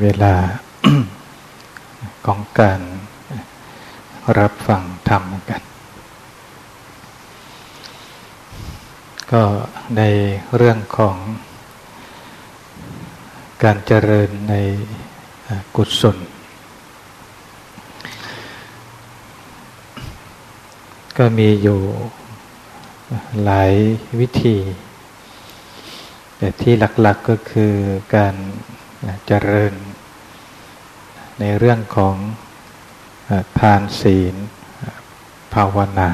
เวลาของการรับฟังธรรมกัน ก็ในเรื่องของการเจริญในกุศล ก็มีอยู่หลายวิธี แต่ที่หลักๆก็คือการเจริญ ในเรื่องของทานศีลภาวนา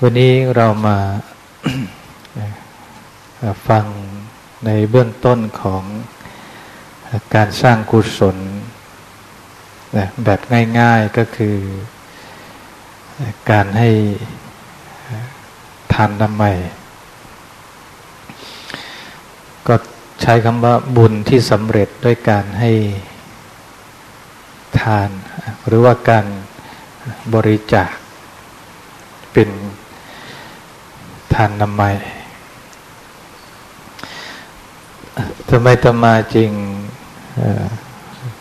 วันนี้เรามาฟังในเบื้องต้นของการสร้างกุศลแบบง่ายๆก็คือการให้ทานน้ำใหม่ก็ ใช้คำว่าบุญที่สำเร็จด้วยการให้ทาน หรือว่าการบริจาคเป็นทานน้ำใหม่ทำไมตมาจริง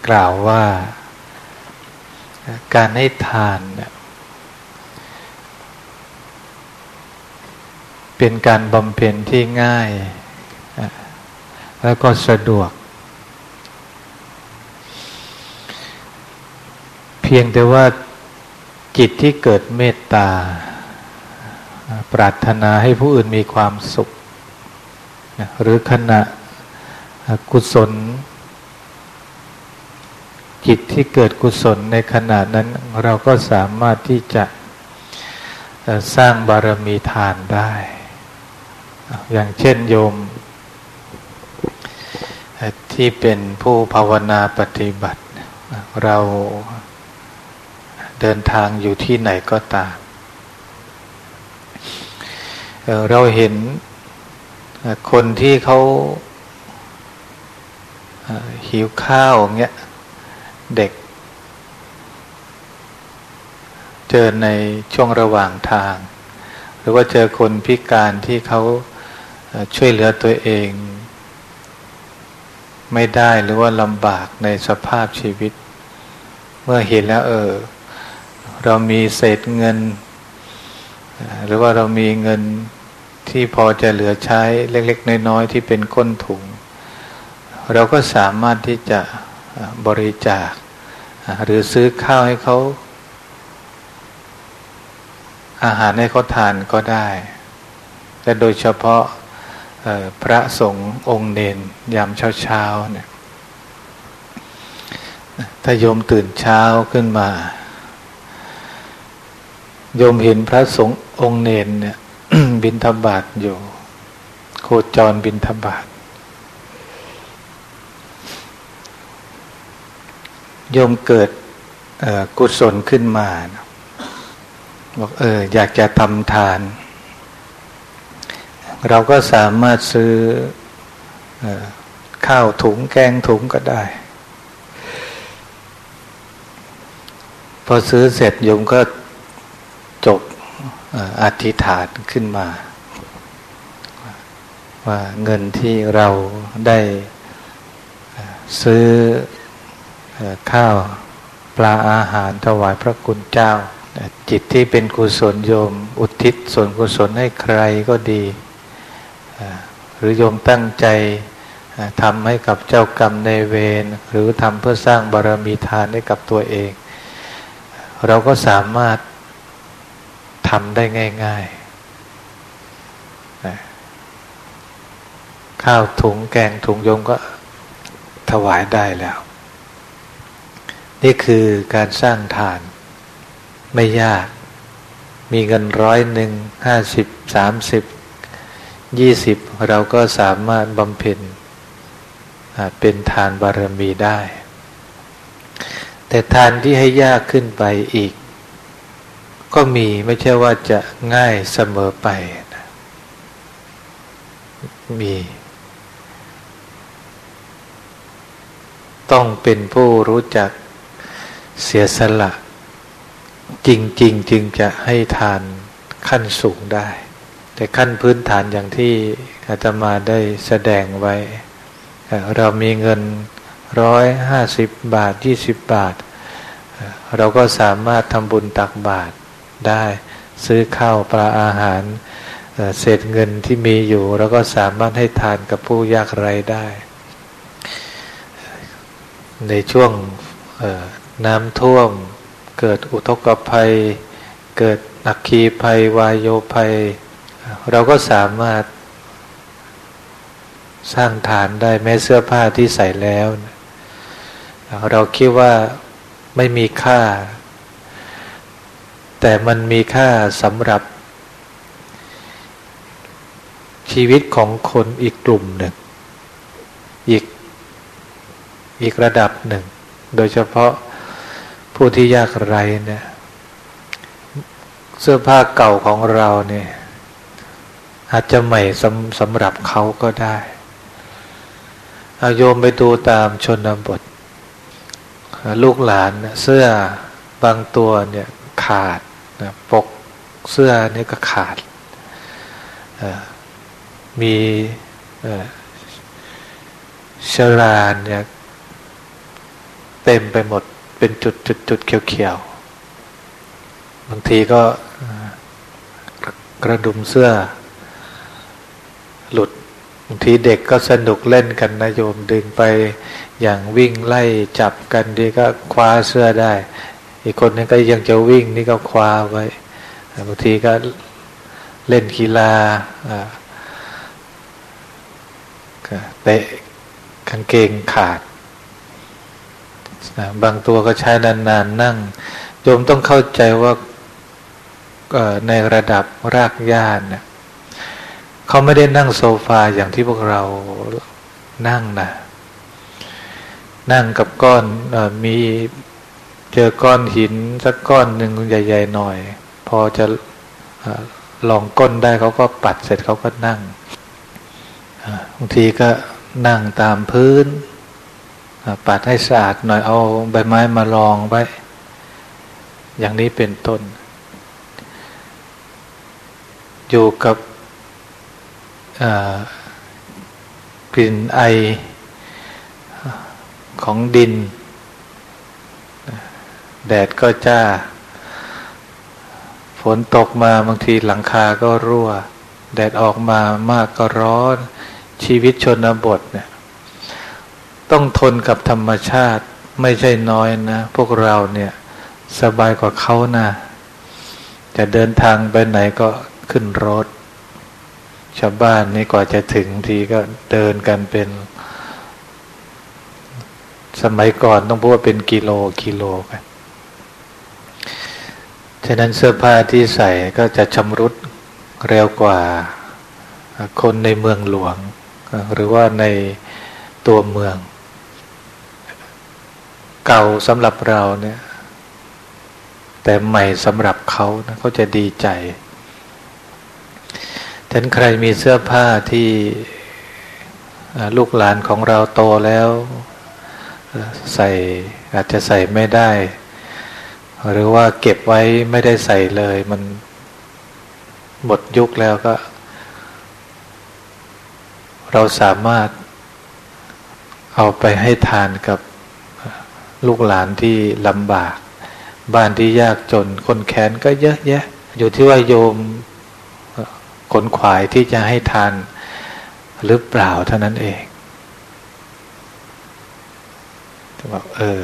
กล่าวว่าการให้ทานเป็นการบำเพ็ญที่ง่าย แล้วก็สะดวก เพียงแต่ว่าจิตที่เกิดเมตตา ปรารถนาให้ผู้อื่นมีความสุข หรือขณะกุศล จิตที่เกิดกุศลในขณะนั้นเราก็สามารถที่จะสร้างบารมีทานได้ อย่างเช่นโยม ที่เป็นผู้ภาวนาปฏิบัติ เราเดินทางอยู่ที่ไหนก็ตาม เราเห็นคนที่เขาหิวข้าวเงี้ยเด็ก เจอในช่วงระหว่างทาง หรือว่าเจอคนพิการที่เขาช่วยเหลือตัวเอง ไม่ได้หรือว่าลำบากในสภาพชีวิต เมื่อเห็นแล้วเออ เรามีเศษเงิน หรือว่าเรามีเงินที่พอจะเหลือใช้เล็ก ๆ น้อยๆที่เป็นก้นถุง เราก็สามารถที่จะบริจาค หรือซื้อข้าวให้เขา อาหารให้เขาทานก็ได้แต่โดยเฉพาะ พระสงฆ์องค์เนนยามเช้าๆเนี่ยถ้าโยมตื่นเช้าขึ้นมา โยมเห็นพระสงฆ์องค์เนนเนี่ย บินทบาทอยู่ โคจรบินทบาทโยมเกิดกุศลขึ้นมาบอกเอออยากจะทำทาน เราก็สามารถซื้อข้าวถุงแกงถุงก็ได้ พอซื้อเสร็จโยมก็จบอธิษฐานขึ้นมา ว่าเงินที่เราได้ซื้อข้าวปลาอาหารถวายพระคุณเจ้า จิตที่เป็นกุศลโยม อุทิศส่วนกุศลให้ใครก็ดี หรือโยมตั้งใจทำให้กับเจ้ากรรมในเวรหรือทำเพื่อสร้างบารมีทานให้กับตัวเอง เราก็สามารถทำได้ง่ายๆข้าวถุงแกงถุงโยมก็ถวายได้แล้ว นี่คือการสร้างทานไม่ยาก มีเงินร้อยหนึ่งห้าสิบสามสิบ ยี่สิบเราก็สามารถบำเพ็ญเป็นทานบารมีได้ แต่ทานที่ให้ยากขึ้นไปอีก ก็มีไม่ใช่ว่าจะง่ายเสมอไปนะมี ต้องเป็นผู้รู้จักเสียสละ จริงๆจึงจะให้ทานขั้นสูงได้ แต่ขั้นพื้นฐานอย่างที่อาตมาได้แสดงไว้ เรามีเงินร้อยห้าสิบบาทยี่สิบบาท เราก็สามารถทำบุญตักบาตรได้ซื้อข้าวปลาอาหารเศษเงินที่มีอยู่เราก็สามารถให้ทานกับผู้ยากไร้ได้ ในช่วงน้ำท่วม เกิดอุทกภัย เกิดอักคีภัย วายโยภัย เราก็สามารถสร้างฐานได้แม้เสื้อผ้าที่ใส่แล้ว เราคิดว่าไม่มีค่า แต่มันมีค่าสำหรับ ชีวิตของคนอีกกลุ่มหนึ่ง อีกอีกระดับหนึ่ง โดยเฉพาะผู้ที่ยากไร้เนี่ยเสื้อผ้าเก่าของเราเนี่ย อาจจะใหม่สำสำหรับเขาก็ได้อาโยมไปดูตามชนบท ลูกหลานเสื้อบางตัวเนี่ยขาดปกเสื้อนี่ก็ขาด มีชรานเนี่ยเต็มไปหมดเป็นจุดจุดจุดเขียวๆ บางทีก็กระดุมเสื้อ หลุดบางทีเด็กก็สนุกเล่นกันนะโยมดึงไปอย่างวิ่งไล่จับกันดีก็คว้าเสื้อได้ อีกคนนึงก็ยังจะวิ่งนี่ก็คว้าไว้บางทีก็เล่นกีฬาเตะกางเกงขาด บางตัวก็ใช้นานๆนนั่ง โยมต้องเข้าใจว่าในระดับรากหญ้าเนี่ย เขาไม่ได้นั่งโซฟาอย่างที่พวกเรานั่งนะนั่งกับก้อนอมีเจอก้อนหินสักก้อนหนึ่งใหญ่ ๆ หน่อย พอจะลองก้นได้เขาก็ปัดเสร็จเขาก็นั่งบางทีก็นั่งตามพื้นปัดให้สะอาดหน่อยเอาใบไม้มารองไว้ อย่างนี้เป็นต้น อยู่กับ กลิ่นไอของดิน แดดก็จ้า ฝนตกมาบางทีหลังคาก็รั่ว แดดออกมามากก็ร้อน ชีวิตชนบทเนี่ย ต้องทนกับธรรมชาติไม่ใช่น้อยนะ พวกเราเนี่ยสบายกว่าเขานะ จะเดินทางไปไหนก็ขึ้นรถ ชาวบ้านนี่กว่าจะถึงทีก็เดินกันเป็น สมัยก่อนต้องพูดว่าเป็นกิโลกิโลกันฉะนั้นเสื้อผ้าที่ใส่ก็จะชำรุดเร็วกว่าคนในเมืองหลวง หรือว่าในตัวเมือง เก่าสำหรับเราเนี่ย แต่ใหม่สำหรับเขานะเขาจะดีใจ ท่านใครมีเสื้อผ้าที่ลูกหลานของเราโตแล้วใส่อาจจะใส่ไม่ได้ หรือว่าเก็บไว้ไม่ได้ใส่เลย มันหมดยุคแล้วก็ เราสามารถเอาไปให้ทานกับลูกหลานที่ลำบาก บ้านที่ยากจนคนแค้นก็เยอะแยะ อยู่ที่ว่าโยม ขนขวายที่จะให้ทานหรือเปล่าเท่านั้นเองบอกเออ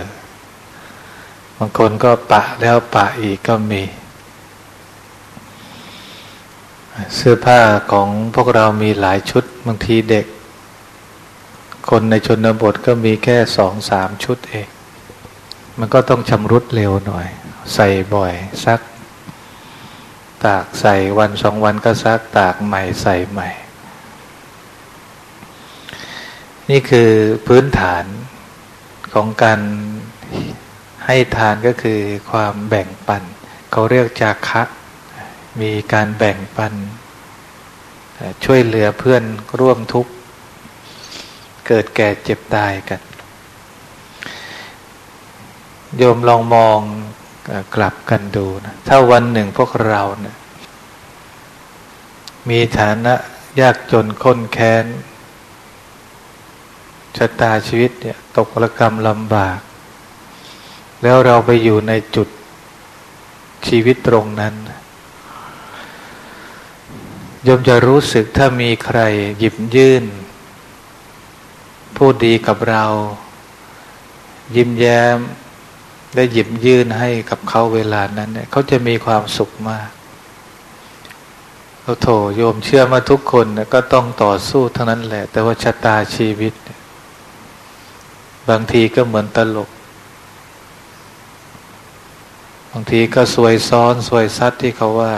บางคนก็ปะแล้วปะอีกก็มี เสื้อผ้าของพวกเรามีหลายชุด บางทีเด็ก คนในชนบทก็มีแค่สองสามชุดเอง มันก็ต้องชำรุดเร็วหน่อย ใส่บ่อยซัก ตากใส่วันสองวันก็ซักตากใหม่ใส่ใหม่ นี่คือพื้นฐานของการให้ทานก็คือความแบ่งปัน เขาเรียกจาคะ มีการแบ่งปัน ช่วยเหลือเพื่อนร่วมทุกข์ เกิดแก่เจ็บตายกัน โยมลองมอง กลับกันดูนะถ้าวันหนึ่งพวกเราเนะี่ยมีฐานะยากจนค้นแค้นชะตาชีวิตเนี่ยตกระกรรมลำบาก แล้วเราไปอยู่ในจุดชีวิตตรงนั้นยมจะรู้สึกถ้ามีใครหยิบยื่น พูดดีกับเรา ยิ้มแย้ม ได้หยิบยื่นให้กับเขาเวลานั้นเนี่ยเขาจะมีความสุขมากเราโถโยมเชื่อมาทุกคนก็ต้องต่อสู้ทั้งนั้นแหละ แต่ว่าชะตาชีวิต บางทีก็เหมือนตลก บางทีก็สวยซ้อนสวยซัดที่เขาว่า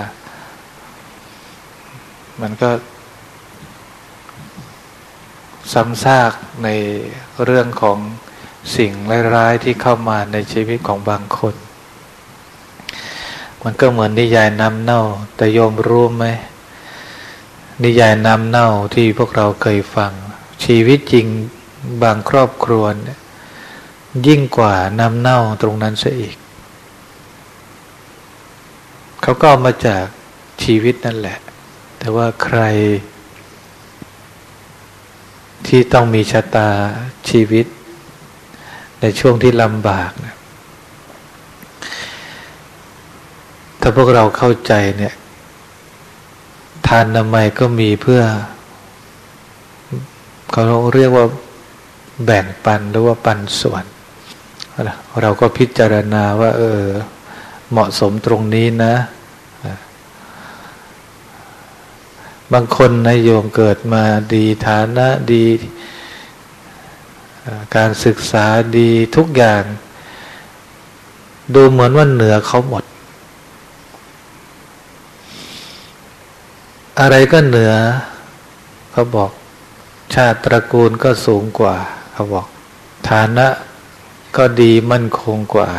มันก็ซ้ำซากในเรื่องของ สิ่งร้ายๆที่เข้ามาในชีวิตของบางคน มันก็เหมือนนิยายน้ำเน่า แต่โยมรู้ไหมนิยายน้ำเน่าที่พวกเราเคยฟัง ชีวิตจริงบางครอบครัวยิ่งกว่าน้ำเน่าตรงนั้นซะอีก เขาก็มาจากชีวิตนั่นแหละ แต่ว่าใคร ที่ต้องมีชะตาชีวิต ในช่วงที่ลำบากนะถ้าพวกเราเข้าใจเนี่ย ทานนามัยก็มีเพื่อเขาเรียกว่าแบ่งปันหรือว่าปันส่วน เราก็พิจารณาว่า เออ เหมาะสมตรงนี้นะ บางคนนายโยมเกิดมาดีฐานะดี การศึกษาดีทุกอย่าง ดูเหมือนว่าเหนือเขาหมด อะไรก็เหนือเขาบอก ชาติตระกูลก็สูงกว่าเขาบอก ฐานะก็ดีมั่นคงกว่า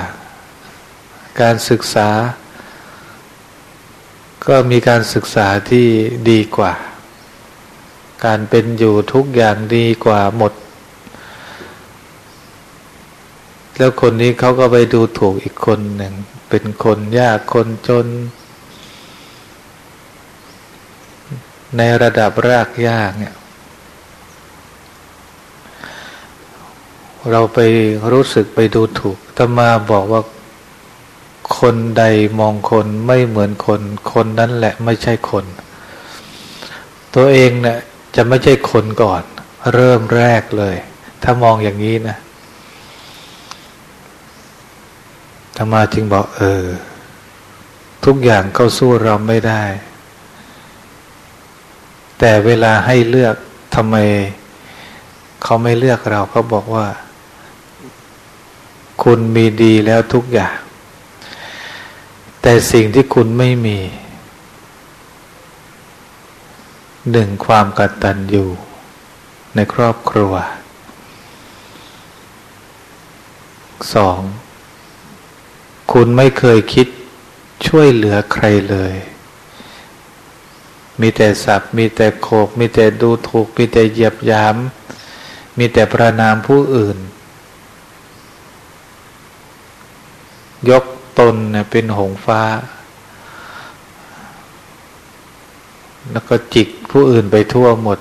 การศึกษา ก็มีการศึกษาที่ดีกว่า การเป็นอยู่ทุกอย่างดีกว่าหมด แล้วคนนี้เขาก็ไปดูถูกอีกคนหนึ่ง เป็นคนยากคนจน ในระดับรากยากเนี่ย เราไปรู้สึกไปดูถูกตมาบอกว่าคนใดมองคนไม่เหมือนคน คนนั้นแหละไม่ใช่คน ตัวเองเนะี่ยจะไม่ใช่คนก่อน เริ่มแรกเลย ถ้ามองอย่างนี้นะธ รรมาจึงบอกเออ ทุกอย่างเขาสู้เราไม่ได้ แต่เวลาให้เลือกทำไมเขาไม่เลือกเราเขาบอกว่า คุณมีดีแล้วทุกอย่าง แต่สิ่งที่คุณไม่มีหนึ่งความกตัญญูในครอบครัวสอง คุณไม่เคยคิดช่วยเหลือใครเลย มีแต่สับมีแต่โขก มีแต่ดูถูก มีแต่เหยียบยาม มีแต่ประนามผู้อื่น ยกตนเนี่ยเป็นหงฟ้า แล้วก็จิกผู้อื่นไปทั่วหมด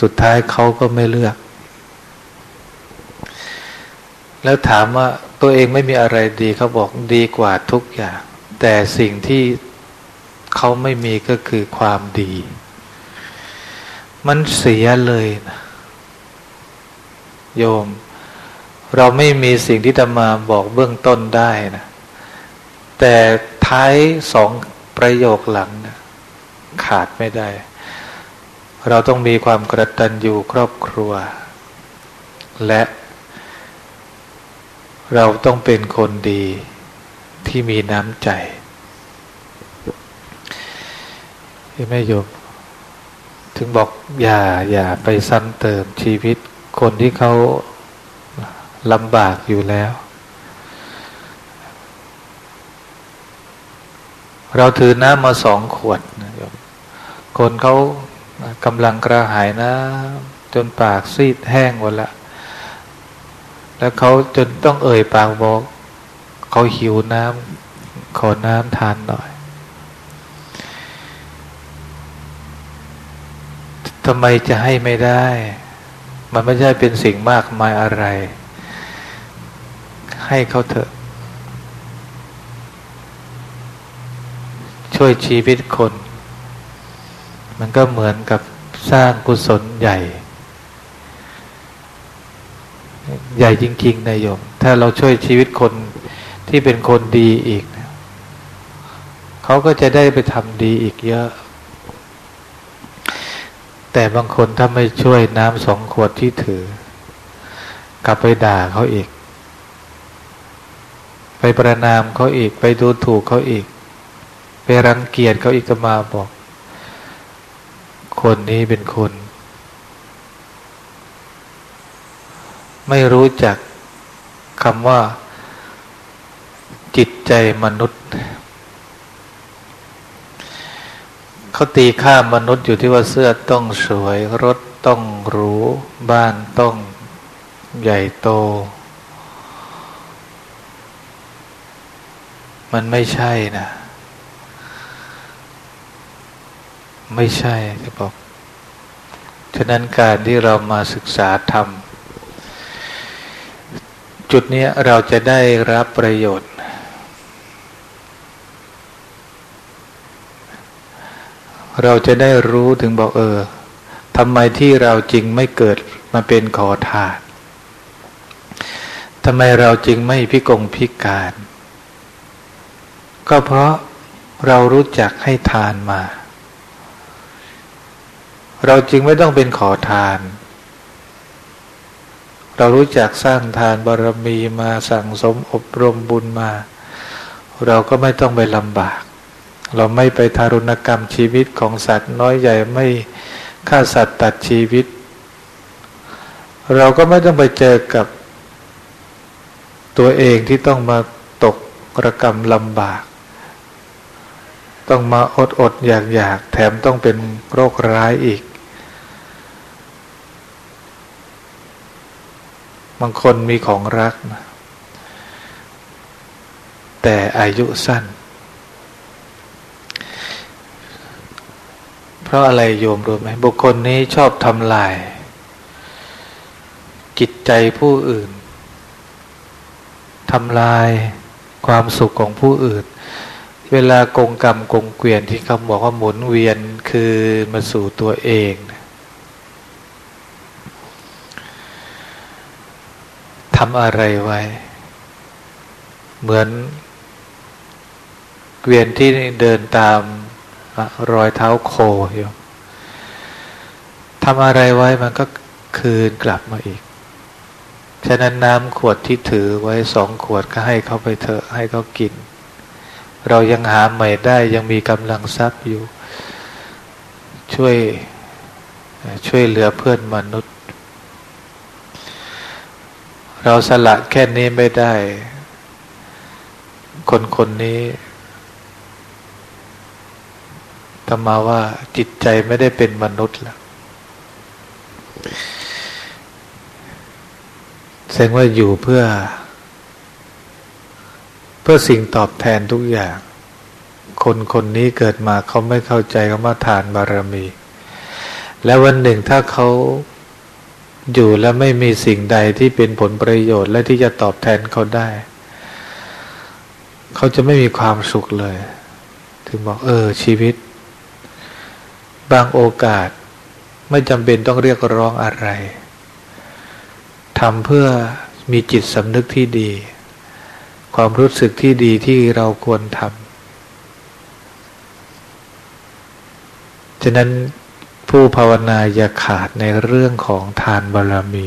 สุดท้ายเขาก็ไม่เลือก แล้วถามว่าตัวเองไม่มีอะไรดีเขาบอกดีกว่าทุกอย่าง แต่สิ่งที่เขาไม่มีก็คือความดี มันเสียเลยนะโยม เราไม่มีสิ่งที่จะมาบอกเบื้องต้นได้นะแต่ท้ายสองประโยคหลังนะขาดไม่ได้ เราต้องมีความกระตันอยู่ครอบครัว และ เราต้องเป็นคนดีที่มีน้ำใจที่แม่โยมถึงบอกอย่าอย่าไปซ้ำเติมชีวิต คนที่เขาลำบากอยู่แล้ว เราถือน้ำมาสองขวดนะโยมคนเขากำลังกระหายน้ำจนปากซีดแห้งหมดละ แล้วเขาจนต้องเอ่ยปากบอกเขาหิวน้ำขอน้ำทานหน่อยทำไมจะให้ไม่ได้ มันไม่ใช่เป็นสิ่งมากมายอะไร ให้เขาเถอะ ช่วยชีวิตคน มันก็เหมือนกับสร้างกุศลใหญ่ ใหญ่จริงๆนายโยม ถ้าเราช่วยชีวิตคนที่เป็นคนดีอีกเขาก็จะได้ไปทำดีอีกเยอะ แต่บางคนถ้าไม่ช่วยน้ำสองขวดที่ถือ กลับไปด่าเขาอีก ไปประนามเขาอีก ไปดูถูกเขาอีก ไปรังเกียจเขาอีกก็มาบอก คนนี้เป็นคน ไม่รู้จักคำว่า จิตใจมนุษย์ เขาตีค่ามนุษย์อยู่ที่ว่าเสื้อต้องสวย รถต้องหรู บ้านต้องใหญ่โต มันไม่ใช่นะ ไม่ใช่จะบอก ฉะนั้นการที่เรามาศึกษาธรรม จุดนี้เราจะได้รับประโยชน์ เราจะได้รู้ถึงบอกเออทำไมที่เราจริงไม่เกิดมาเป็นขอทานทำไมเราจริงไม่พิกงพิการ ก็เพราะเรารู้จักให้ทานมา เราจริงไม่ต้องเป็นขอทาน เรารู้จักสร้างทานบารมีมาสั่งสมอบรมบุญมา เราก็ไม่ต้องไปลำบาก เราไม่ไปทารุณกรรมชีวิตของสัตว์น้อยใหญ่ไม่ฆ่าสัตว์ตัดชีวิต เราก็ไม่ต้องไปเจอกับตัวเองที่ต้องมาตกระกรรมลำบาก ต้องมาอดอดอยากอยากแถมต้องเป็นโรคร้ายอีก บางคนมีของรักนะแต่อายุสั้น เพราะอะไรโยมรู้ไหมบุคคลนี้ชอบทำลาย จิตใจผู้อื่นทำลายความสุขของผู้อื่น เวลากงกรรมกงเกวียนที่คำบอกว่าหมุนเวียนคือมาสู่ตัวเองทำอะไรไว้ เหมือน เกวียนที่เดินตามรอยเท้าโคอยู่ทำอะไรไว้มันก็คืนกลับมาอีก ฉะนั้นน้ำขวดที่ถือไว้สองขวดก็ให้เขาไปเถอะให้เขากิน เรายังหาใหม่ได้ยังมีกำลังทรัพย์อยู่ ช่วยช่วยเหลือเพื่อนมนุษย์ เราสละแค่นี้ไม่ได้ คนคนนี้รมาว่าจิตใจไม่ได้เป็นมนุษย์แล้วแสดงว่าอยู่เพื่อ เพื่อสิ่งตอบแทนทุกอย่าง คนคนนี้เกิดมาเขาไม่เข้าใจคำว่าทานบารมี แล้ววันหนึ่งถ้าเขา อยู่แล้วไม่มีสิ่งใดที่เป็นผลประโยชน์และที่จะตอบแทนเขาได้ เขาจะไม่มีความสุขเลย ถึงบอกเออชีวิต บางโอกาสไม่จำเป็นต้องเรียกร้องอะไรทำเพื่อมีจิตสำนึกที่ดี ความรู้สึกที่ดีที่เราควรทำฉะนั้น ผู้ภาวนาอย่าขาดในเรื่องของทานบารรมี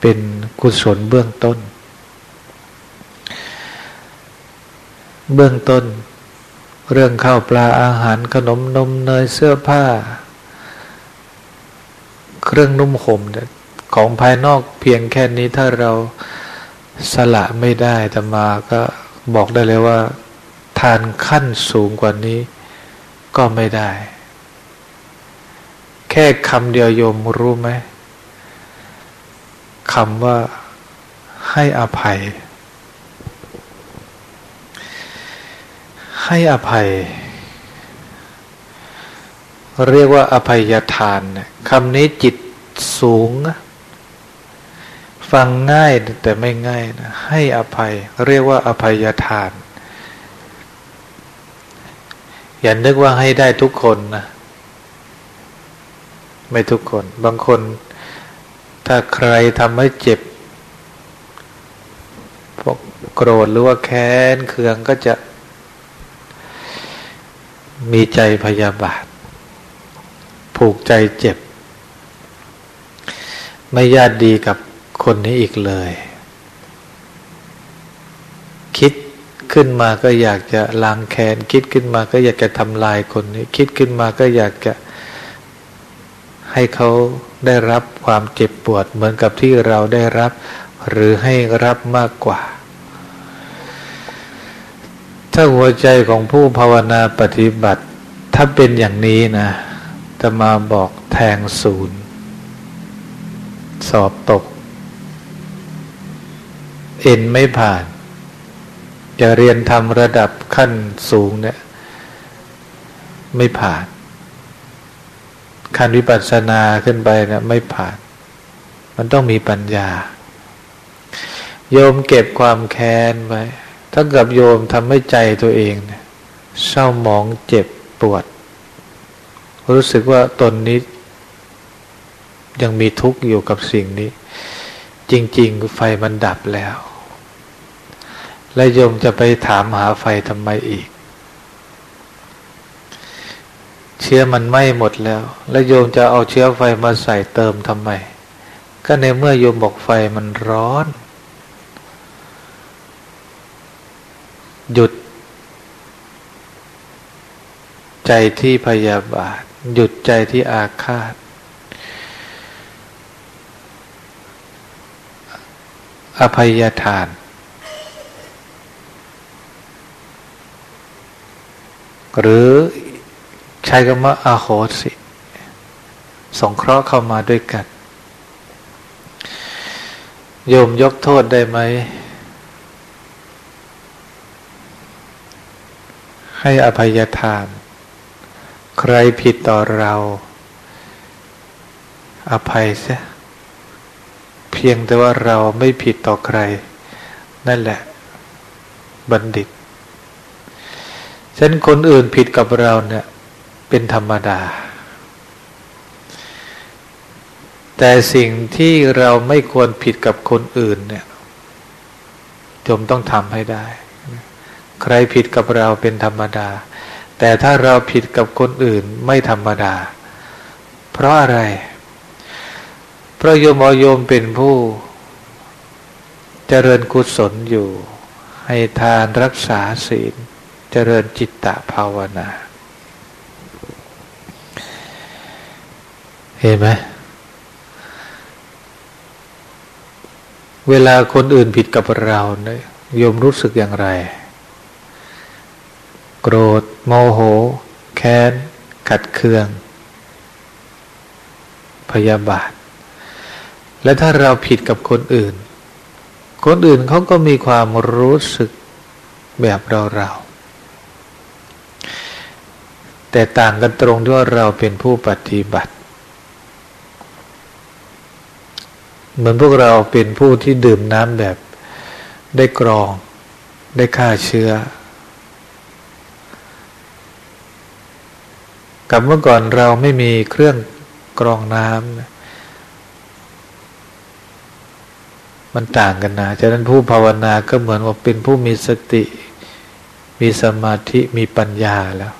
เป็นกุศลเบื้องต้น เบื้องต้น เรื่องข้าวปลาอาหารขนมนมเนยเสื้อผ้า เครื่องนุ่มห่มของภายนอกเพียงแค่นี้ถ้าเราสละไม่ได้แต่มาก็บอกได้เลยว่า ทานขั้นสูงกว่านี้ก็ไม่ได้ แค่คำเดียวโยมรู้ไหมคำว่าให้อภัย ให้อภัย เรียกว่าอภัยทานคำนี้จิตสูง ฟังง่ายแต่ไม่ง่ายนะให้อภัย เรียกว่าอภัยทาน อย่านึกว่าให้ได้ทุกคนนะ ไม่ทุกคน บางคน ถ้าใครทำให้เจ็บพวกโกรธหรือว่าแค้นเคืองก็จะ มีใจพยาบาท ผูกใจเจ็บ ไม่ญาติดีกับคนนี้อีกเลย คิดขึ้นมาก็อยากจะล้างแค้น คิดขึ้นมาก็อยากจะทำลายคนนี้ คิดขึ้นมาก็อยากจะ ให้เขาได้รับความเจ็บปวดเหมือนกับที่เราได้รับ หรือให้รับมากกว่า ถ้าหัวใจของผู้ภาวนาปฏิบัติ ถ้าเป็นอย่างนี้นะจะมาบอกแทงศูนย์ สอบตก เอ็นไม่ผ่าน จะเรียนทำระดับขั้นสูงเนี่ย ไม่ผ่าน ขั้นวิปัสสนาขึ้นไปนะไม่ผ่าน มันต้องมีปัญญา โยมเก็บความแค้นไว้ถ้ากับโยมทำให้ใจตัวเองเนี่ยเศร้าหมองเจ็บปวด รู้สึกว่าตนนี้ ยังมีทุกข์อยู่กับสิ่งนี้ จริง ๆ ไฟมันดับแล้ว และโยมจะไปถามหาไฟทำไมอีก เชื้อมันไหม้หมดแล้ว แล้วโยมจะเอาเชื้อไฟมาใส่เติมทำไม ก็ในเมื่อโยมบอกไฟมันร้อน หยุด ใจที่พยาบาท หยุดใจที่อาฆาต อภัยทานหรือ ช้คำว่าอาโหสิ สงเคราะห์เข้ามาด้วยกัน โยมยกโทษได้ไหม ให้อภัยทาน ใครผิดต่อเรา อภัยเสียเพียงแต่ว่าเราไม่ผิดต่อใคร นั่นแหละ บัณฑิตฉันคนอื่นผิดกับเราเนี่ย เป็นธรรมดา แต่สิ่งที่เราไม่ควรผิดกับคนอื่นเนี่ยจมต้องทำให้ได้ ใครผิดกับเราเป็นธรรมดา แต่ถ้าเราผิดกับคนอื่นไม่ธรรมดา เพราะอะไรเพราะโยมอโยมเป็นผู้ เจริญกุศลอยู่ ให้ทานรักษาศีล เจริญจิตตภาวนา เห็นไหมเวลาคนอื่นผิดกับเราเนี่ยโยมรู้สึกอย่างไร โกรธ โมโห แค้น ขัดเคือง พยาบาท และถ้าเราผิดกับคนอื่น คนอื่นเขาก็มีความรู้สึกแบบเราเราแต่ต่างกันตรงที่ว่าเราเป็นผู้ปฏิบัติ เหมือนพวกเราเป็นผู้ที่ดื่มน้ำแบบได้กรอง ได้ฆ่าเชื้อกับเมื่อก่อนเราไม่มีเครื่องกรองน้ำมันต่างกันนะฉะนั้นผู้ภาวนาก็เหมือนว่าเป็นผู้มีสติ มีสมาธิมีปัญญาแล้ว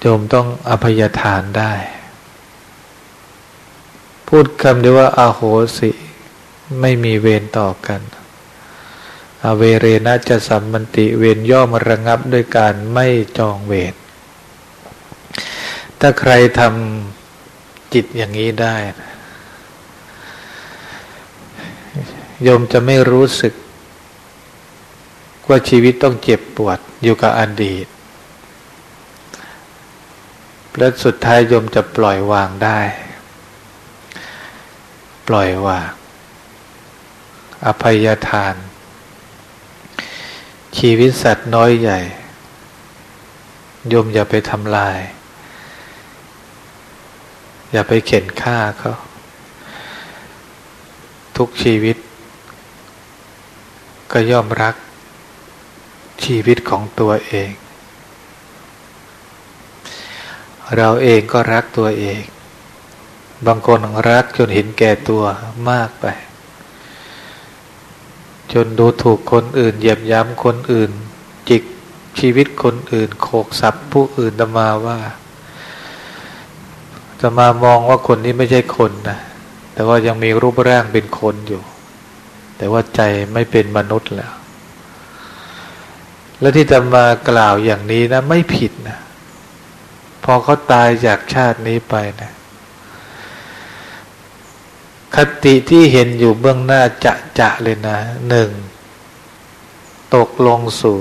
โยมต้องอภัยทานได้ พูดคำเดียวว่าอาโหสิไม่มีเวรต่อกันอเวเรนะจะสัมมันติเวรย่อมระงับด้วยการไม่จองเวรถ้าใครทำจิตอย่างนี้ได้โยมจะไม่รู้สึก ว่าชีวิตต้องเจ็บปวดอยู่กับอดีต และสุดท้ายโยมจะปล่อยวางได้ ปล่อยวาง อภัยทาน ชีวิตสัตว์น้อยใหญ่ โยมอย่าไปทำลาย อย่าไปเข็นฆ่าเขาทุกชีวิต ก็ย่อมรักชีวิตของตัวเอง เราเองก็รักตัวเอง บางคนรักจนเห็นแก่ตัวมากไป จนดูถูกคนอื่นเหยียบย้ำคนอื่น จิกชีวิตคนอื่น โขกสับผู้อื่นตมาว่าจะมามองว่าคนนี้ไม่ใช่คนนะแต่ว่ายังมีรูปร่างเป็นคนอยู่ แต่ว่าใจไม่เป็นมนุษย์แล้ว และที่จะมากล่าวอย่างนี้นะ ไม่ผิดนะพอเขาตายจากชาตินี้ไปนะ คติที่เห็นอยู่เบื้องหน้าจะจะเลยนะหนึ่งตกลงสู่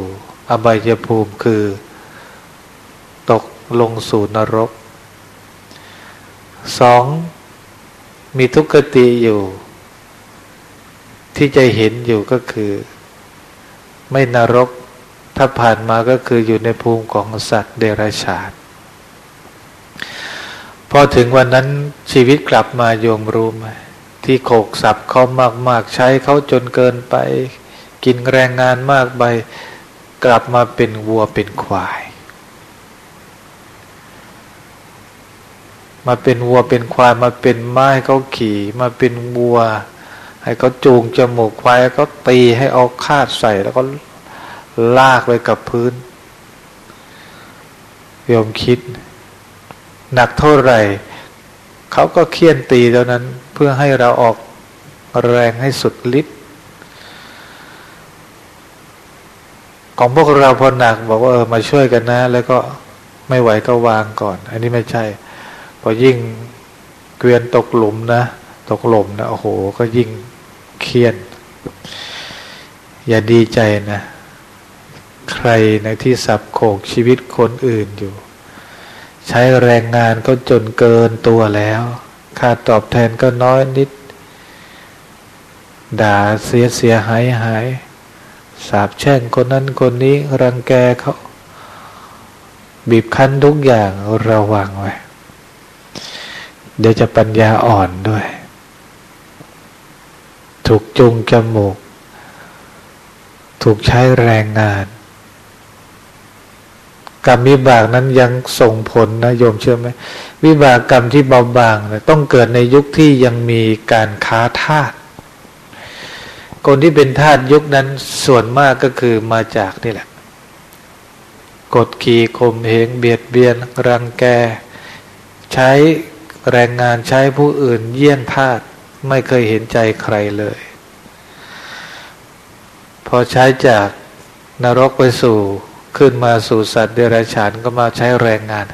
อบายภูมิคือ ตกลงสู่นรกสองมีทุกขติอยู่ ที่จะเห็นอยู่ก็คือ ไม่นรกถ้าผ่านมาก็คืออยู่ในภูมิของสัตว์เดรัจฉานพอถึงวันนั้นชีวิตกลับมาโยมรู้ไหม ที่โขกสับเขามาก ๆ ใช้เขาจนเกินไป กินแรงงานมากไป กลับมาเป็นวัวเป็นควาย มาเป็นวัวเป็นควายมาเป็นไม้เขาขี่ มาเป็นวัว ให้เขาจูงจมูกควายเขาตีให้เอาคาดใส่แล้วก็ลากไปกับพื้นยอมคิด หนักเท่าไหร่ เขาก็เคี่ยนตีเท่านั้นเพื่อให้เราออกแรงให้สุดฤทธิ์ของพวกเราพอหนักบอกว่าเออมาช่วยกันนะ แล้วก็ไม่ไหวก็วางก่อน อันนี้ไม่ใช่ พอยิ่งเกวียนตกหลุมนะ ตกหลุมนะโอ้โห ก็ยิ่งเคียดอย่าดีใจนะ ใครในที่สับโขกชีวิตคนอื่นอยู่ ใช้แรงงานก็จนเกินตัวแล้ว ค่าตอบแทนก็น้อยนิด ด่าเสียเสียหายหาย สาบแช่งคนนั้นคนนี้รังแกเขาบีบคั้นทุกอย่างระวังไว้ เดี๋ยวจะปัญญาอ่อนด้วย ถูกจุงจมูก ถูกใช้แรงงาน กรรมวิบากนั้นยังส่งผลนะโยมเชื่อไหมวิบากกรรมที่เบาบางต้องเกิดในยุคที่ยังมีการค้าทาสคนที่เป็นทาสยุคนั้นส่วนมากก็คือมาจากนี่แหละ กดขี่ข่มเหงเบียดเบียน รังแก ใช้แรงงานใช้ผู้อื่นเยี่ยงทาสไม่เคยเห็นใจใครเลย พอใช้จากนรกไปสู่ ขึ้นมาสู่สัตว์เดรัจฉานก็มาใช้แรงงาน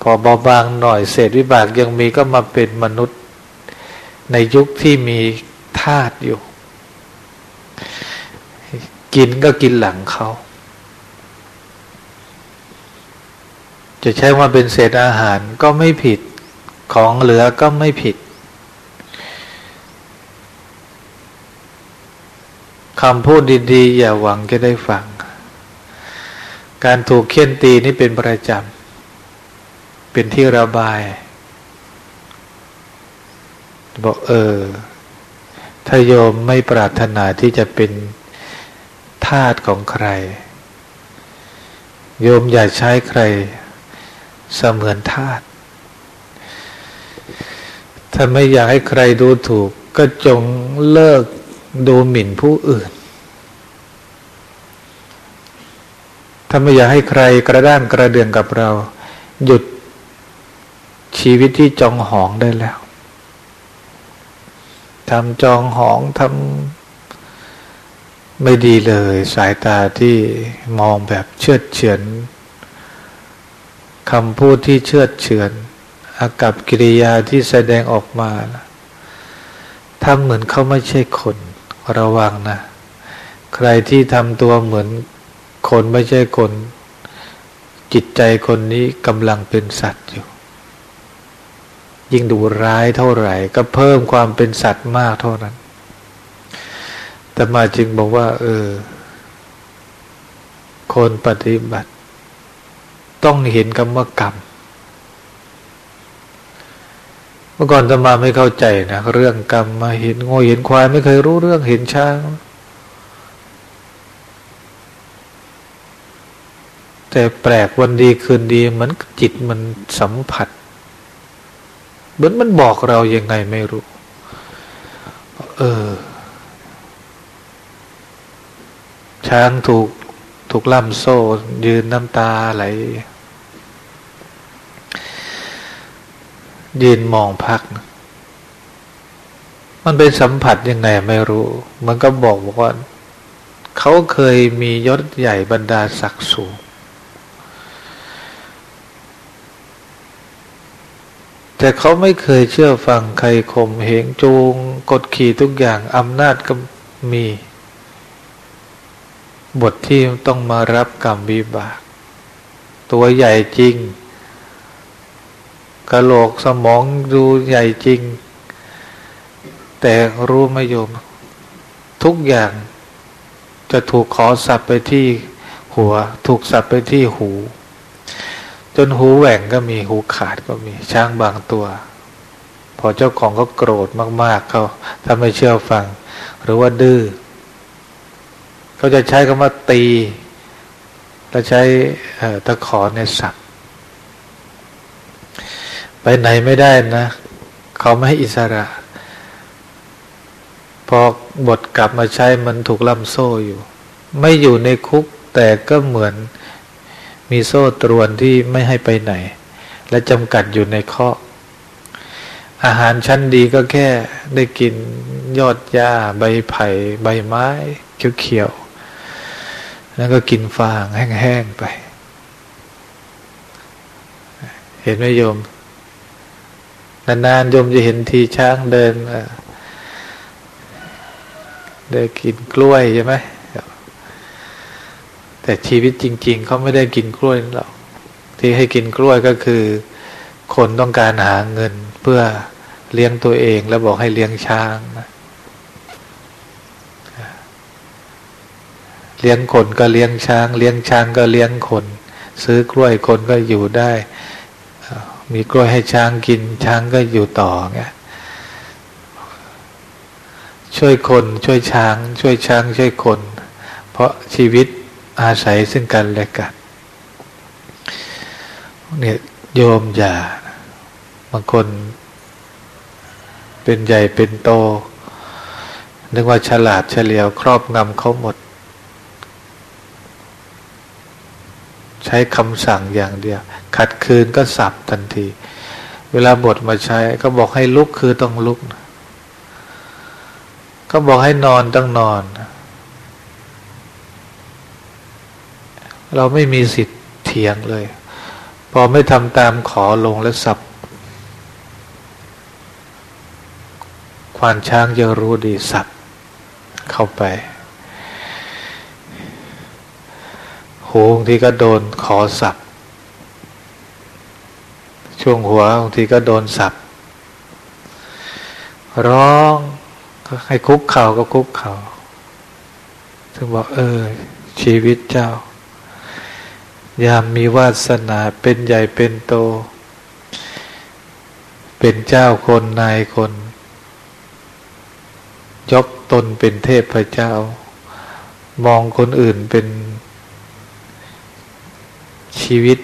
พอเบาบางหน่อยเศษวิบากยังมีก็มาเป็นมนุษย์ในยุคที่มีธาตุอยู่ กินก็กินหลังเขา จะใช้ว่าเป็นเศษอาหารก็ไม่ผิดของเหลือก็ไม่ผิด คำพูดดีๆ อย่าหวังจะได้ฟัง การถูกเคี่ยนตีนี่เป็นประจำ เป็นที่ระบาย บอกเออ ถ้าโยมไม่ปรารถนาที่จะเป็นทาสของใคร โยมอย่าใช้ใคร เสมือนทาสถ้าไม่อยากให้ใครดูถูก ก็จงเลิก ดูหมิ่นผู้อื่น ถ้าไม่อยากให้ใครกระด้างกระเดืองกับเรา หยุดชีวิตที่จองหองได้แล้วทำจองหองทำไม่ดีเลย สายตาที่มองแบบเชื่อเฉือนคำพูดที่เชื่อเฉือน อากับกิริยาที่แสดงออกมาทำเหมือนเขาไม่ใช่คน ระวังนะ ใครที่ทำตัวเหมือนคนไม่ใช่คน จิตใจคนนี้กำลังเป็นสัตว์อยู่ ยิ่งดูร้ายเท่าไหร่ ก็เพิ่มความเป็นสัตว์มากเท่านั้นแต่มาจึงบอกว่า เออ คนปฏิบัติ ต้องเห็นคำว่ากรรม เมื่อก่อนจะมาไม่เข้าใจนะเรื่องกรรมมาเห็นงูเห็นควายไม่เคยรู้เรื่องเห็นช้าง แต่แปลกวันดีคืนดีเหมือนจิตมันสัมผัส เหมือนมันบอกเรายังไงไม่รู้ เออ ช้างถูกถูกล่ำโซ่ ยืนน้ำตาไหล ยืนมองพัก มันเป็นสัมผัสยังไงไม่รู้ มันก็บอกบอกว่า เขาเคยมียศใหญ่บรรดาศักดิ์สูง แต่เขาไม่เคยเชื่อฟังใครข่มเหงจูง กดขี่ทุกอย่างอำนาจก็มี บทที่ต้องมารับกรรมวิบาก ตัวใหญ่จริง กระโหลกสมองดูใหญ่จริง แต่รู้ไม่โยม ทุกอย่างจะถูกขอสับไปที่หัว ถูกสับไปที่หู จนหูแหว่งก็มีหูขาดก็มี ช้างบางตัว พอเจ้าของก็โกรธมาก ๆเขาถ้าไม่เชื่อฟัง หรือว่าดื้อเขาจะใช้คำว่าตี แล้วใช้ตะขอในสัก ไปไหนไม่ได้นะ เขาไม่ให้อิสระ พอบทกลับมาใช้มันถูกล่ำโซ่อยู่ ไม่อยู่ในคุกแต่ก็เหมือนมีโซ่ตรวนที่ไม่ให้ไปไหน และจำกัดอยู่ในข้อ อาหารชั้นดีก็แค่ได้กินยอดหญ้าใบไผ่ใบไม้เขียวๆแล้วก็กินฟางแห้งๆไป เห็นไหมโยม นานๆโยมจะเห็นทีช้างเดินได้กินกล้วยใช่ไหมแต่ชีวิตจริง ๆเขาไม่ได้กินกล้วยหรอกที่ให้กินกล้วยก็คือ คนต้องการหาเงินเพื่อเลี้ยงตัวเองแล้วบอกให้เลี้ยงช้างนะเลี้ยงคนก็เลี้ยงช้าง เลี้ยงช้างก็เลี้ยงคน ซื้อกล้วยคนก็อยู่ได้ มีกล้วยให้ช้างกิน ช้างก็อยู่ต่อไงช่วยคนช่วยช้าง ช่วยช้าง ช่วยคน เพราะชีวิตอาศัยซึ่งกันและกันเนี่ยโยมอย่าบางคน เป็นใหญ่เป็นโตนึกว่าฉลาดเฉลียวครอบงำเขาหมด ช้คำสั่งอย่างเดียว ขัดคืนก็สับทันที เวลาบทมาใช้ก็บอกให้ลุกคือต้องลุก ก็บอกให้นอนต้องนอน เราไม่มีสิทธิ์เถียงเลย พอไม่ทำตามขอลงและสับควานช้างจะรู้ดีสับเข้าไป หูบางทีก็โดนขอสับ ช่วงหัวบางทีก็โดนสับ ร้องก็ให้คุกเข่าก็คุกเข่าถึงบอกเออ ชีวิตเจ้า ยามมีวาสนาเป็นใหญ่เป็นโต เป็นเจ้าคนนายคนยกตนเป็นเทพเจ้า มองคนอื่นเป็น ชีวิต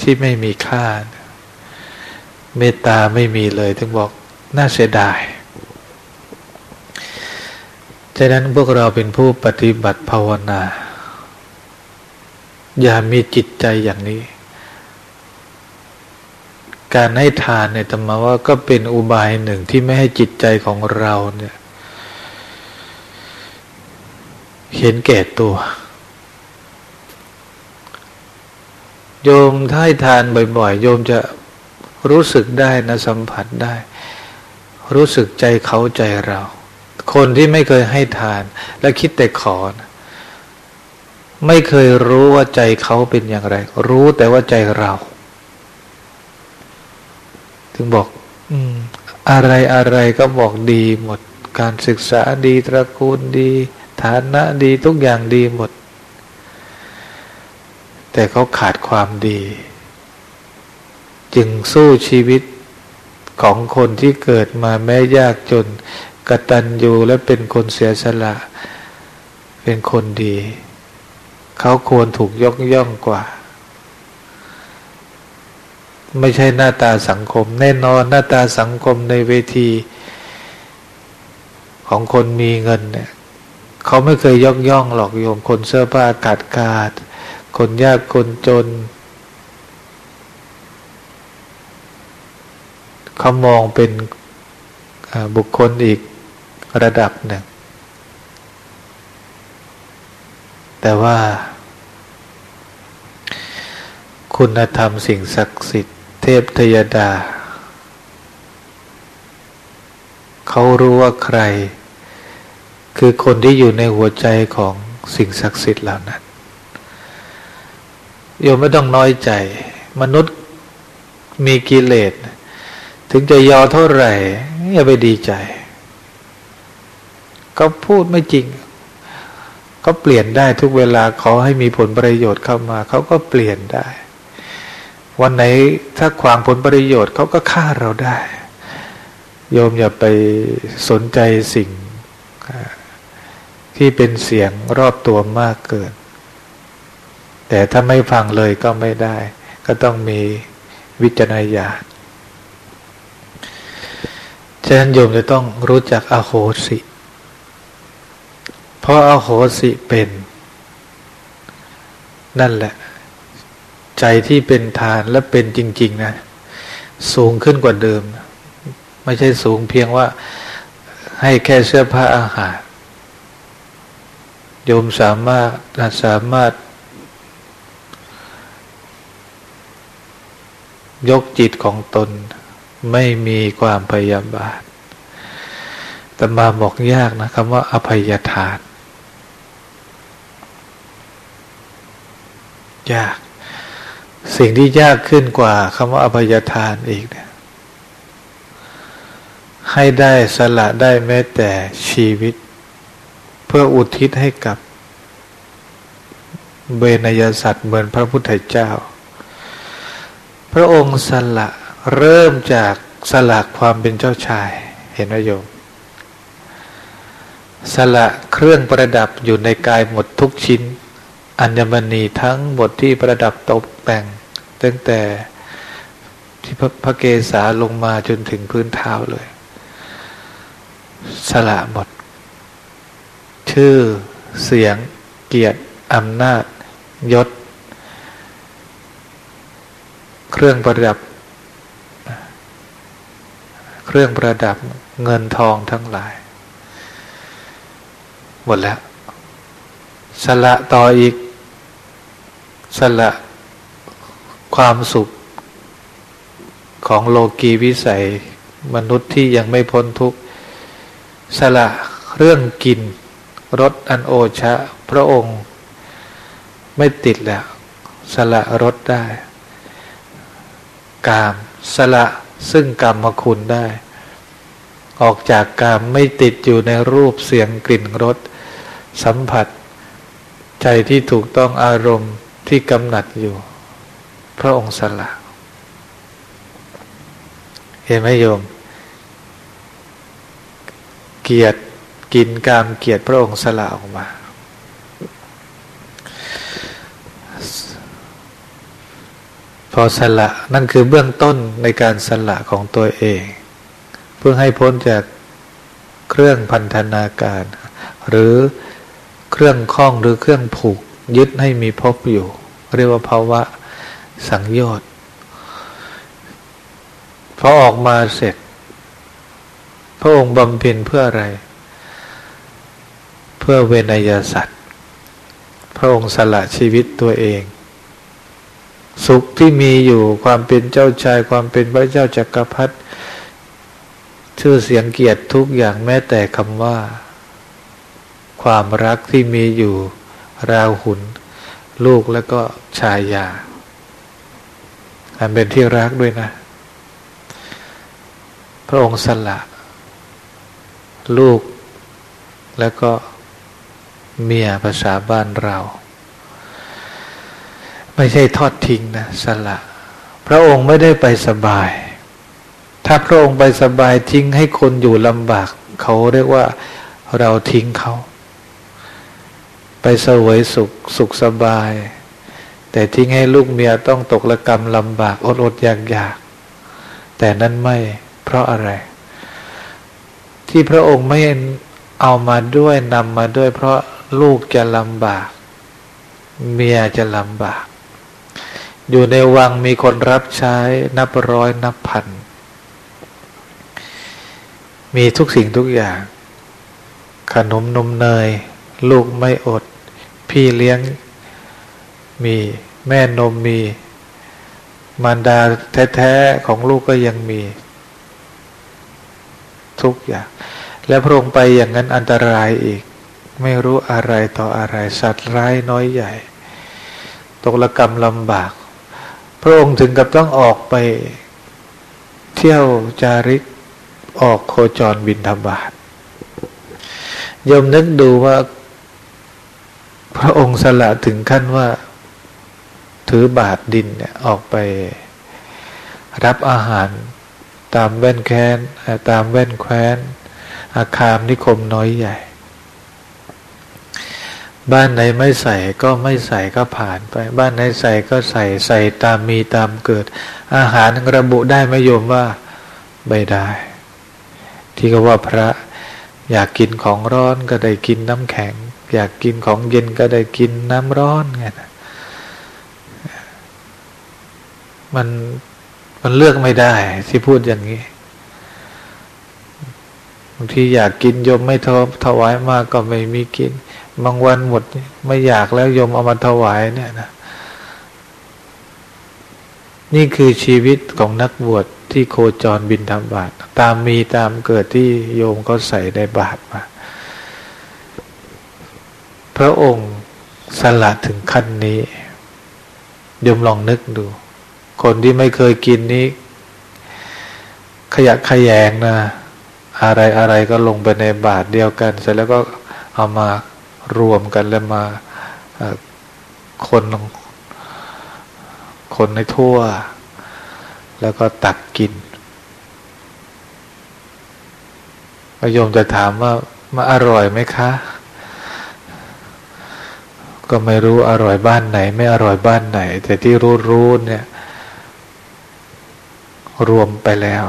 ที่ไม่มีค่า เมตตาไม่มีเลยถึงบอกน่าเสียดายฉะนั้นพวกเราเป็นผู้ปฏิบัติภาวนา อย่ามีจิตใจอย่างนี้ การให้ทานเนี่ยธรรมาว่าก็เป็นอุบายหนึ่งที่ไม่ให้จิตใจของเราเนี่ย เห็นแก่ตัว โยมถ้าให้ทานบ่อย ๆ โยมจะรู้สึกได้นะสัมผัสได้ รู้สึกใจเขาใจเรา คนที่ไม่เคยให้ทาน และคิดแต่ขอนะไม่เคยรู้ว่าใจเขาเป็นอย่างไร รู้แต่ว่าใจเรา ถึงบอก อืม อะไรอะไรก็บอกดีหมด การศึกษาดีตระกูลดี ฐานะดีทุกอย่างดีหมด แต่เขาขาดความดี จึงสู้ชีวิตของคนที่เกิดมาแม้ยากจนกตัญญูและเป็นคนเสียสละ เป็นคนดี เขาควรถูกยกย่องกว่า ไม่ใช่หน้าตาสังคม แน่นอนหน้าตาสังคมในเวที ของคนมีเงินเนี่ยเขาไม่เคยยกย่องหรอกโยมคนเสื้อผ้าขาดขาด คนยากคนจน เขามองเป็นบุคคลอีกระดับหนึ่ง แต่ว่า คุณธรรมสิ่งศักดิ์สิทธิ์ เทพทยดา เขารู้ว่าใคร คือคนที่อยู่ในหัวใจของสิ่งศักดิ์สิทธิ์เหล่านั้น โยมไม่ต้องน้อยใจ มนุษย์มีกิเลส ถึงจะยอเท่าไหร่ อย่าไปดีใจ ก็พูดไม่จริง ก็เปลี่ยนได้ทุกเวลาขอให้มีผลประโยชน์เข้ามา เขาก็เปลี่ยนได้ วันไหนถ้าขวางผลประโยชน์เขาก็ฆ่าเราได้ โยมอย่าไปสนใจสิ่งที่เป็นเสียงรอบตัวมากเกิน แต่ถ้าไม่ฟังเลยก็ไม่ได้ ก็ต้องมีวิจารณญาณฉะนั้นโยมจะต้องรู้จักอโหสิ เพราะอโหสิเป็น นั่นแหละ ใจที่เป็นทานและเป็นจริง ๆ นะ สูงขึ้นกว่าเดิม ไม่ใช่สูงเพียงว่าให้แค่เสื้อผ้าอาหาร โยมสามารถสามารถ ยกจิตของตน ไม่มีความพยาบาทแต่มาบอกยากนะคำว่าอภัยทาน ยาก สิ่งที่ยากขึ้นกว่าคำว่าอภัยทานอีกเนี่ย ให้ได้สละได้แม้แต่ชีวิต เพื่ออุทิศให้กับเบนยสัตว์เหมือนพระพุทธเจ้า พระองค์สละเริ่มจากสละความเป็นเจ้าชาย เห็นไหมโยมสละเครื่องประดับอยู่ในกายหมดทุกชิ้น อัญมณีทั้งหมดที่ประดับตกแต่ง ตั้งแต่ที่พระเกศาลงมาจนถึงพื้นเท้าเลย สละหมด ชื่อเสียงเกียรติอำนาจ ยศ เครื่องประดับ เครื่องประดับเงินทองทั้งหลาย หมดแล้ว สละต่ออีก สละความสุขของโลกีวิสัยมนุษย์ที่ยังไม่พ้นทุกข์สละเรื่องกินรสอันโอชะ พระองค์ไม่ติดแล้ว สละรสได้ กาม สละซึ่งกรรมคุณได้ ออกจากกรรมไม่ติดอยู่ในรูปเสียงกลิ่นรสสัมผัส ใจที่ถูกต้องอารมณ์ที่กำหนัดอยู่ พระองค์สละ เห็นไหมโยม เกียรติกินกามเกียรติพระองค์สละออกมา พอสละนั่นคือเบื้องต้นในการสละของตัวเอง เพื่อให้พ้นจากเครื่องพันธนาการ หรือเครื่องคล้องหรือเครื่องผูกยึดให้มีพบอยู่ เรียกว่าภาวะสังโยชน์พอออกมาเสร็จ พระองค์บำเพ็ญเพื่ออะไร เพื่อเวนยสัตว์ พระองค์สละชีวิตตัวเอง สุขที่มีอยู่ความเป็นเจ้าชาย ความเป็นพระเจ้าจักรพรรดิชื่อเสียงเกียรติทุกอย่างแม้แต่คำว่า ความรักที่มีอยู่ ราหุนลูกแล้วก็ชายา อันเป็นที่รักด้วยนะ พระองค์สละ ลูกแล้วก็เมียภาษาบ้านเรา ไม่ใช่ทอดทิ้งนะสละ พระองค์ไม่ได้ไปสบาย ถ้าพระองค์ไปสบายทิ้งให้คนอยู่ลำบาก เขาเรียกว่าเราทิ้งเขา ไปเสวยสุขสุขสบาย แต่ทิ้งให้ลูกเมียต้องตกระกรรมลำบากอดอดอยากอยากแต่นั้นไม่เพราะอะไร ที่พระองค์ไม่เอามาด้วยนำมาด้วย เพราะลูกจะลำบาก เมียจะลำบาก อยู่ในวังมีคนรับใช้นับร้อยนับพัน มีทุกสิ่งทุกอย่าง ขนมนมเนย ลูกไม่อด พี่เลี้ยงมีแม่นมมี มารดาแท้ๆของลูกก็ยังมี ทุกอย่าง และพระองค์ไปอย่างนั้นอันตรายอีก ไม่รู้อะไรต่ออะไร สัตว์ร้ายน้อยใหญ่ ตกละกรรมลำบาก พระองค์ถึงกับต้องออกไป เที่ยวจาริกออกโคจรบินธบาตยมนึกดูว่า พระองค์สละถึงขั้นว่า ถือบาทดินเนี่ยออกไปรับอาหารตามแว่นแค้นตามแว่นแคว้น อาคารนิคมน้อยใหญ่ บ้านไหนไม่ใส่ก็ไม่ใส่ก็ผ่านไป บ้านไหนใส่ก็ใส่ใส่ตามมีตามเกิด อาหารระบุได้ไหมโยมว่าไม่ได้ ที่ก็ว่าพระอยากกินของร้อนก็ได้กินน้ำแข็ง อยากกินของเย็นก็ได้กินน้ำร้อนไงนะมันมันเลือกไม่ได้ที่พูดอย่างนี้บางทีอยากกินยมไม่ทถวายมากก็ไม่มีกิน บางวันหมดไม่อยากแล้วยมเอามาถวายเนี่ยนะ นี่คือชีวิตของนักบวชที่โคจรบินทำบาตตามมีตามเกิดที่โยมเขาใส่ในบาตมา พระองค์สละถึงขั้นนี้โยมลองนึกดู คนที่ไม่เคยกินนี้ ขยะขยงนะ อะไรอะไรก็ลงไปในบาทเดียวกัน เสร็จแล้วก็เอามา รวมกันแล้วมาคนคนในทั่ว แล้วก็ตักกินพระโยมจะถามว่ามาอร่อยไหมคะ ก็ไม่รู้อร่อยบ้านไหน ไม่อร่อยบ้านไหน แต่ที่รู้รู้เนี่ย รวมไปแล้ว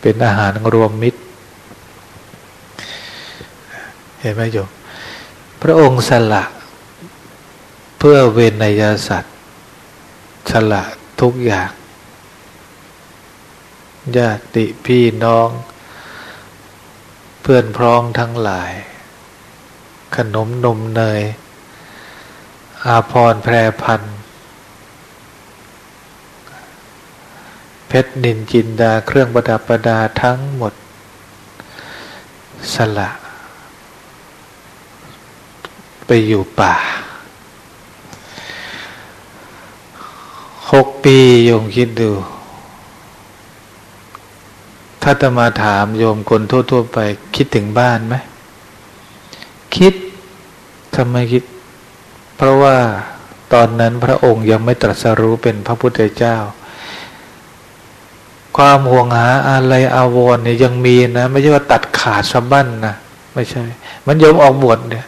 เป็นอาหารรวมมิตร เห็นไหมโยม พระองค์สละเพื่อเวนยสัตว์ สละทุกอย่างญาติพี่น้อง เพื่อนพร้องทั้งหลาย ขนมนมเนย อาพรแพรพัน เพชรนินจินดาเครื่องประดับประดาทั้งหมด สละ ไปอยู่ป่าหกปีโยมคิดดู ถ้าจะมาถามโยมคนทั่ว ๆ ไป คิดถึงบ้านไหม คิดทำไมคิด เพราะว่าตอนนั้นพระองค์ยังไม่ตรัสรู้เป็นพระพุทธเจ้า ความห่วงหาอะไรอาวรเนี่ยยังมีนะ ไม่ใช่ว่าตัดขาดสะบั้นนะไม่ใช่ มันโยมออกบวชเนี่ย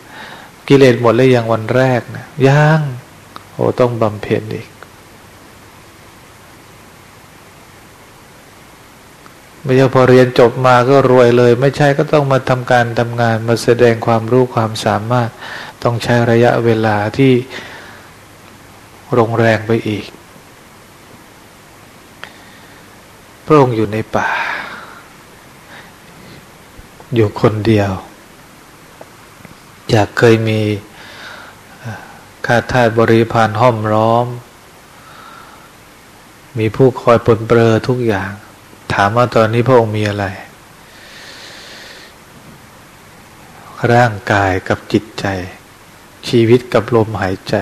กิเลสหมดเลยอย่างวันแรกนะยังโอ้ต้องบำเพ็ญอีก ไม่ใช่พอเรียนจบมาก็รวยเลย ไม่ใช่ก็ต้องมาทำการทำงานมาแสดงความรู้ความสามารถ ต้องใช้ระยะเวลาที่รงแรงไปอีก พระองค์อยู่ในป่า อยู่คนเดียว อยากเคยมีข้าทาสบริพารห้อมร้อม มีผู้คอยปนเปื้อทุกอย่าง ถามว่าตอนนี้พระองค์มีอะไร ร่างกายกับจิตใจ ชีวิตกับลมหายใจ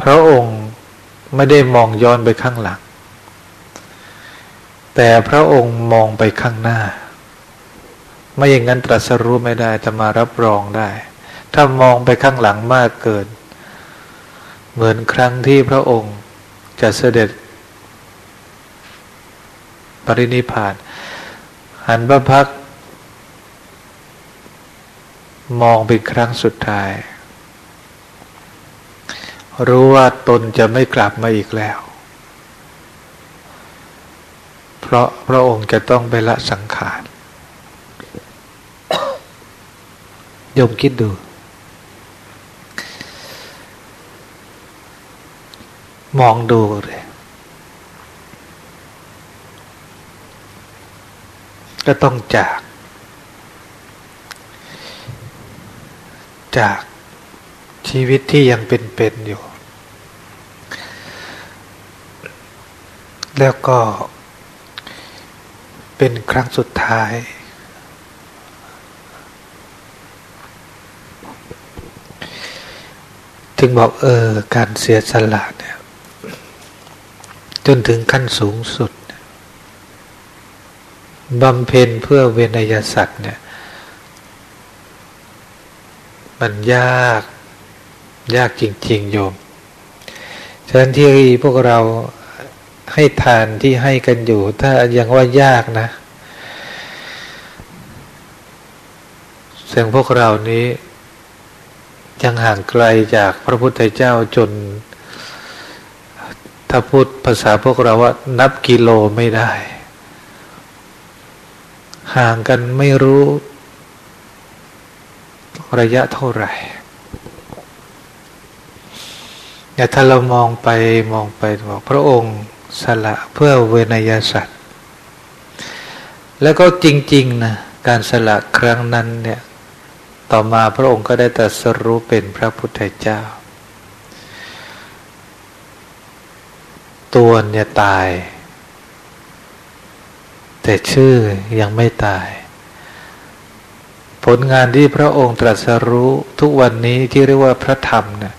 พระองค์ไม่ได้มองย้อนไปข้างหลัง แต่พระองค์มองไปข้างหน้า ไม่อย่างนั้นตรัสรู้ไม่ได้จะมารับรองได้ ถ้ามองไปข้างหลังมากเกิน เหมือนครั้งที่พระองค์จะเสด็จ ปรินิพานหันพระพัก มองเป็นครั้งสุดท้าย รู้ว่าตนจะไม่กลับมาอีกแล้ว เพราะพระองค์จะต้องไปละสังขาร ยมคิดดู มองดูเลยก็ต้องจาก จากชีวิตที่ยังเป็นๆอยู่ แล้วก็เป็นครั้งสุดท้าย ถึงบอกเออ การเสียสละเนี่ย จนถึงขั้นสูงสุดบำเพ็ญเพื่อเวนยสัตว์เนี่ย มันยากยากจริง ๆ โยม ฉะนั้นที่พวกเราให้ทานที่ให้กันอยู่ ถ้ายังว่ายากนะเสียงพวกเรานี้ ยังห่างไกลจากพระพุทธเจ้าจน ถ้าพูดภาษาพวกเราว่า นับกิโลไม่ได้ ห่างกันไม่รู้ ระยะเท่าไหร่แต่ถ้าเรามองไปมองไปบอกพระองค์สละเพื่อเวนยสัตว์ แล้วก็จริง ๆ นะ การสละครั้งนั้นเนี่ย ต่อมาพระองค์ก็ได้ตรัสรู้เป็นพระพุทธเจ้า ตัวเนี่ยตาย แต่ชื่อยังไม่ตาย ผลงานที่พระองค์ตรัสรู้ทุกวันนี้ที่เรียกว่าพระธรรมเนี่ย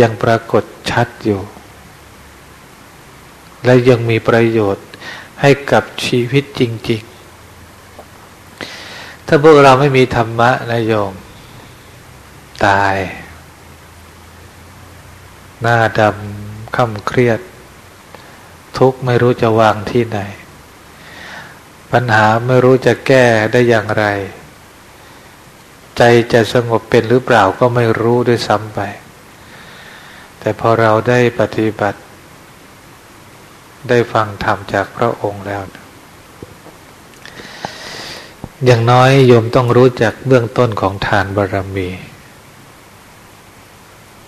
ยังปรากฏชัดอยู่ และยังมีประโยชน์ให้กับชีวิตจริง ๆ ถ้าพวกเราไม่มีธรรมะนะโยม ตาย หน้าดำค่ำเครียด ทุกไม่รู้จะวางที่ไหน ปัญหาไม่รู้จะแก้ได้อย่างไร ใจจะสงบเป็นหรือเปล่าก็ไม่รู้ด้วยซ้ำไป แต่พอเราได้ปฏิบัติ ได้ฟังธรรมจากพระองค์แล้ว อย่างน้อยโยมต้องรู้จักเบื้องต้นของทานบารรมี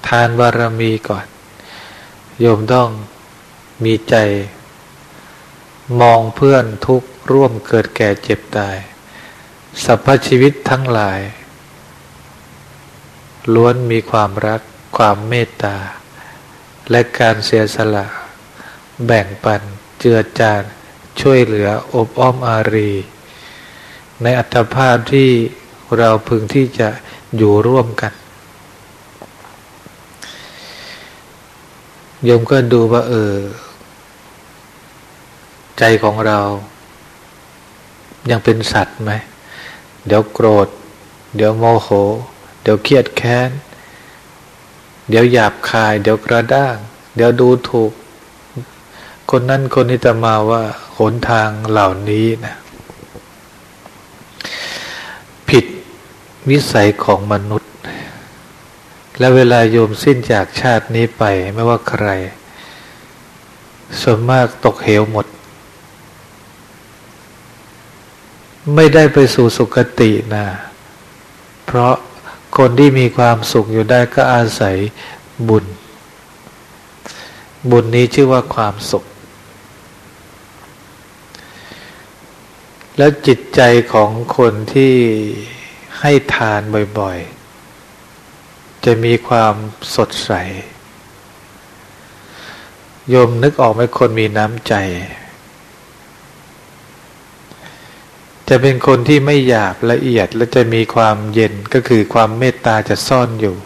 ทานบารรมีก่อน โยมต้องมีใจ มองเพื่อนทุกร่วมเกิดแก่เจ็บตายสรรพชีวิตทั้งหลาย ล้วนมีความรัก ความเมตตา และการเสียสละ แบ่งปัน เจือจาน ช่วยเหลืออบอ้อมอารี ในอัตภาพที่เราพึงที่จะอยู่ร่วมกันโยมก็ดูว่า เออ ใจของเรา ยังเป็นสัตว์ไหม เดี๋ยวโกรธ เดี๋ยวโมโห เดี๋ยวเครียดแค้น เดี๋ยวหยาบคาย เดี๋ยวกระด้าง เดี๋ยวดูถูก คนนั้นคนนี้จะมาว่าหนทางเหล่านี้นะ ผิดวิสัยของมนุษย์ และเวลาโยมสิ้นจากชาตินี้ไปไม่ว่าใคร ส่วนมากตกเหวหมด ไม่ได้ไปสู่สุคตินะเพราะคนที่มีความสุขอยู่ได้ก็อาศัยบุญ บุญนี้ชื่อว่าความสุข แล้วจิตใจของคนที่ให้ทานบ่อยๆ จะมีความสดใส โยมนึกออกไหมคนมีน้ำใจ จะเป็นคนที่ไม่หยาบละเอียดและจะมีความเย็นก็คือความเมตตาจะซ่อนอยู่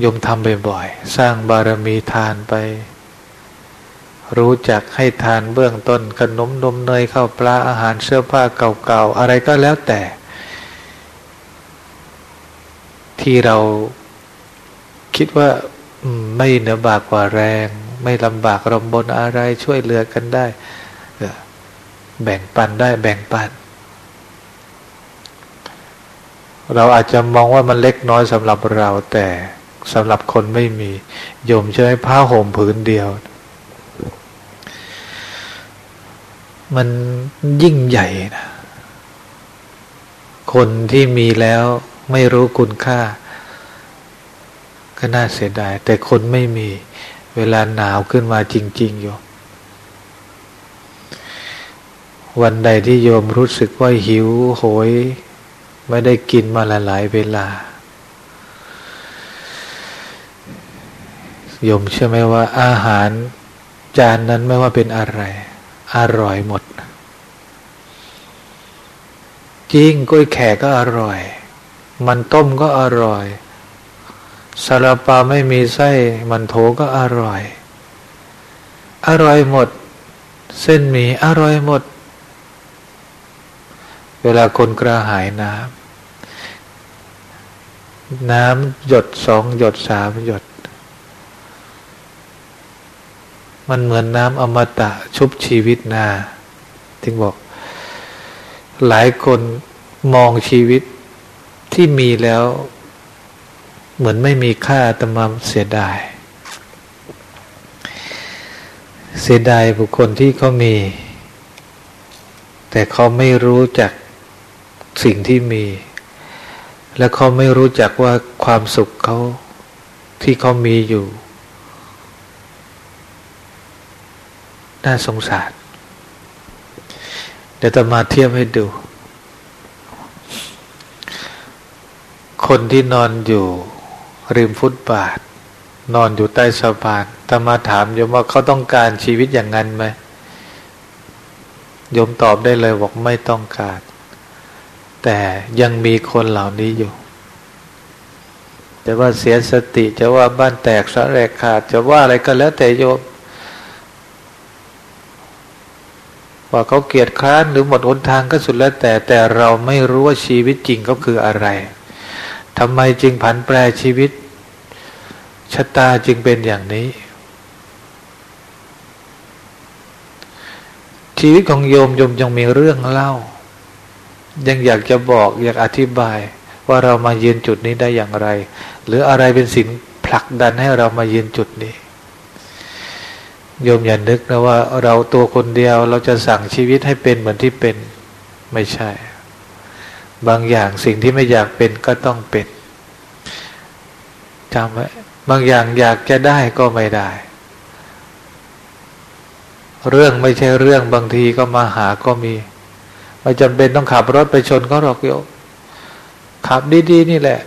โยมทำบ่อยๆ สร้างบารมีทานไป รู้จักให้ทานเบื้องต้นขนมนมเนยข้าวปลาอาหารเสื้อผ้าเก่าๆ อะไรก็แล้วแต่ ที่เราคิดว่าไม่เหนือบากกว่าแรง ไม่ลำบากลำบนอะไรช่วยเหลือกันได้แบ่งปันได้แบ่งปัน เราอาจจะมองว่ามันเล็กน้อยสำหรับเราแต่สำหรับคนไม่มีโยมใช้ผ้าห่มผืนเดียว มันยิ่งใหญ่นะคนที่มีแล้วไม่รู้คุณค่า ก็น่าเสียดาย แต่คนไม่มีเวลาหนาวขึ้นมาจริงๆอยู่วันใดที่โยมรู้สึกว่าหิวโหย ไม่ได้กินมาหลายๆเวลา โยมเชื่อไหมว่าอาหารจานนั้นไม่ว่าเป็นอะไร อร่อยหมด จริงกล้วยแขกก็อร่อย มันต้มก็อร่อยซาลาเปาไม่มีไส้มันโถก็อร่อย อร่อยหมด เส้นหมี่อร่อยหมด เวลาคนกระหายน้ำน้ำหยดสองหยดสามหยด มันเหมือนน้ำอมตะชุบชีวิตนาถึงบอก หลายคนมองชีวิตที่มีแล้ว เหมือนไม่มีค่าตมาเสียดาย เสียดายบุคคลที่เขามี แต่เขาไม่รู้จักสิ่งที่มี และเขาไม่รู้จักว่าความสุขเขาที่เขามีอยู่ น่าสงสาร เดี๋ยวจะมาเทียบให้ดู คนที่นอนอยู่ริมฟุตบาท นอนอยู่ใต้สะพานแต่มาถามโยมว่าเขาต้องการชีวิตอย่างนั้นไหมโยมตอบได้เลยบอกไม่ต้องการ แต่ยังมีคนเหล่านี้อยู่จะว่าเสียสติจะว่าบ้านแตกสะแรกขาด จะว่าอะไรก็แล้วแต่โยม ว่าเขาเกียดคร้านหรือหมดหนทางก็สุดแล้วแต่แต่เราไม่รู้ว่าชีวิตจริงเขาคืออะไรทำไมจึงผันแปรชีวิตชะตาจึงเป็นอย่างนี้ ชีวิตของโยมโยมยังมีเรื่องเล่า ยังอยากจะบอกอยากอธิบาย ว่าเรามายืนจุดนี้ได้อย่างไร หรืออะไรเป็นสิ่งผลักดันให้เรามายืนจุดนี้ โยมอย่านึกนะว่าเราตัวคนเดียวเราจะสั่งชีวิตให้เป็นเหมือนที่เป็นไม่ใช่ บางอย่างสิ่งที่ไม่อยากเป็นก็ต้องเป็นจำไว้บางอย่างอยากจะได้ก็ไม่ได้ เรื่องไม่ใช่เรื่องบางทีก็มาหาก็มี ไม่จำเป็นต้องขับรถไปชนเขาหรอกโยมขับดีๆนี่แหละ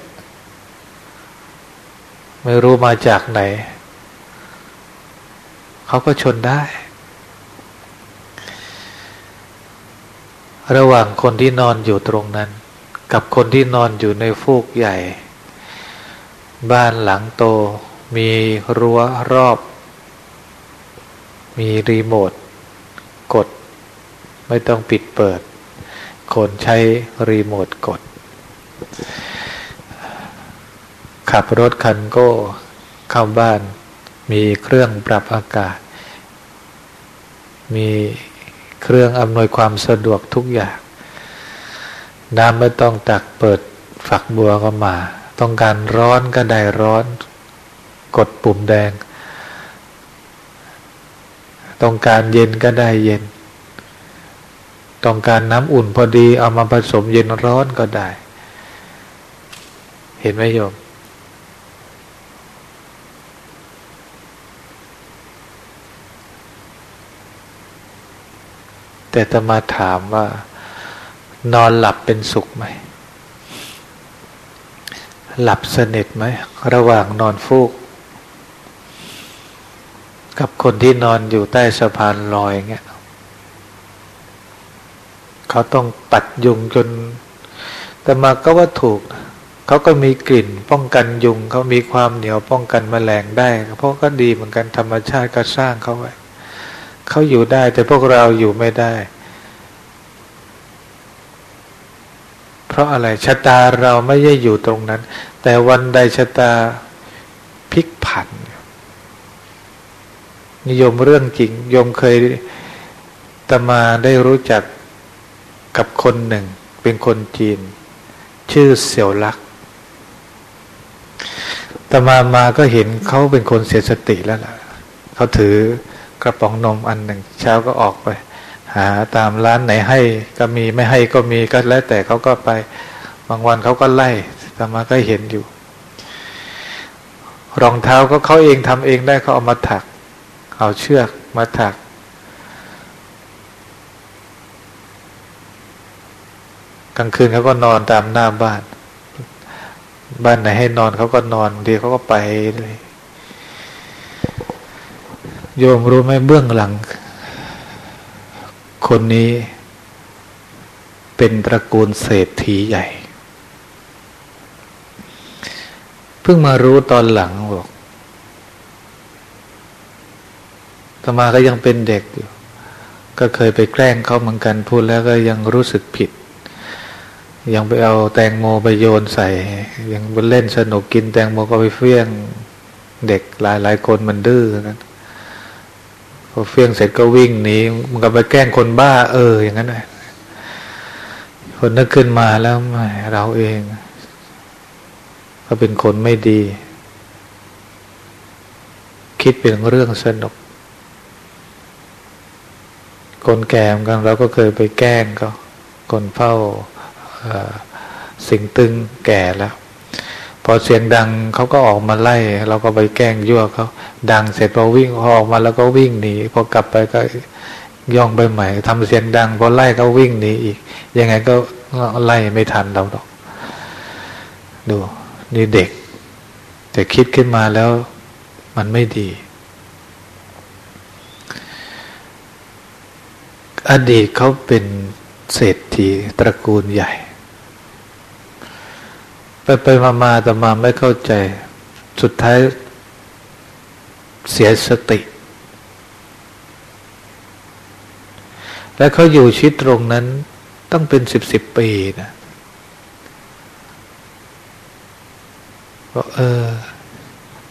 ไม่รู้มาจากไหน เขาก็ชนได้ ระหว่างคนที่นอนอยู่ตรงนั้น กับคนที่นอนอยู่ในฟูกใหญ่ บ้านหลังโต มีรั้วรอบ มีรีโมท กด ไม่ต้องปิดเปิด คนใช้รีโมทกด ขับรถคันโก้เข้าบ้าน มีเครื่องปรับอากาศ มีเครื่องอำนวยความสะดวกทุกอย่าง น้ำไม่ต้องตักเปิดฝักบัวก็มา ต้องการร้อนก็ได้ร้อน กดปุ่มแดง ต้องการเย็นก็ได้เย็น ต้องการน้ำอุ่นพอดีเอามาผสมเย็นร้อนก็ได้ เห็นไหมโยม แต่จะมาถามว่า นอนหลับเป็นสุขไหม หลับสนิทไหม ระหว่างนอนฟูก กับคนที่นอนอยู่ใต้สะพานลอยเงี้ยเขาต้องปัดยุงจนแต่มาก็ว่าถูก เขาก็มีกลิ่นป้องกันยุง เขามีความเหนียวป้องกันแมลงได้ เพราะก็ดีเหมือนกันธรรมชาติก็สร้างเขาไว้ เขาอยู่ได้ แต่พวกเราอยู่ไม่ได้ เพราะอะไรชะตาเราไม่ได้อยู่ตรงนั้น แต่วันใดชะตาพลิกผัน นิยมเรื่องจริงโยมเคยตมาได้รู้จักกับคนหนึ่ง เป็นคนจีน ชื่อเสี่ยวลักตมามาก็เห็นเขาเป็นคนเสียสติแล้วล่ะ เขาถือ กระป๋องนมอันหนึ่ง เช้าก็ออกไป หาตามร้านไหนให้ก็มีไม่ให้ก็มีก็แล้วแต่เขาก็ไปบางวันเขาก็ไล่ตมาก็เห็นอยู่ รองเท้าก็เขาเองทำเองได้เขาเอามาถัก เอาเชือกมาถัก กลางคืนเขาก็นอนตามหน้าบ้าน บ้านไหนให้นอนเขาก็นอนบางทีเขาก็ไปเลย โยมรู้ไหมเบื้องหลัง คนนี้เป็นตระกูลเศรษฐีใหญ่ เพิ่งมารู้ตอนหลังบอกตมาก็ยังเป็นเด็กอยู่ ก็เคยไปแกล้งเขาเหมือนกันพูดแล้วก็ยังรู้สึกผิด ยังไปเอาแตงโมไปโยนใส่ ยังไปเล่นสนุกกินแตงโมก็ไปเฟี้ยง เด็กหลายหลายคนมันดื้อนั้น พอเฟี้ยงเสร็จก็วิ่งหนีมันก็ไปแกล้งคนบ้า เออ อย่างนั้นเลยคนนึกขึ้นมาแล้วมเราเอง ก็เป็นคนไม่ดี คิดเป็นเรื่องสนุก คนแก่กันเราก็เคยไปแกล้งก็คนเฝ้าสิงตึงแก่แล้ว พอเสียงดังเขาก็ออกมาไล่ เราก็ไปแกล้งยั่วเขาดังเสร็จพอวิ่งพอออกมาแล้วก็วิ่งหนีพอกลับไปก็ย่องไปใหม่ทำเสียงดังพอไล่ก็วิ่งหนีอีก ยังไงก็ไล่ไม่ทันเราหรอก ดูนี่เด็ก แต่คิดขึ้นมาแล้วมันไม่ดี อดีตเขาเป็นเศรษฐีตระกูลใหญ่ ไปไปมามาแต่มาไม่เข้าใจ สุดท้ายเสียสติ และเขาอยู่ชีวิตตรงนั้นต้องเป็นสิบสิบปีนะก็เออ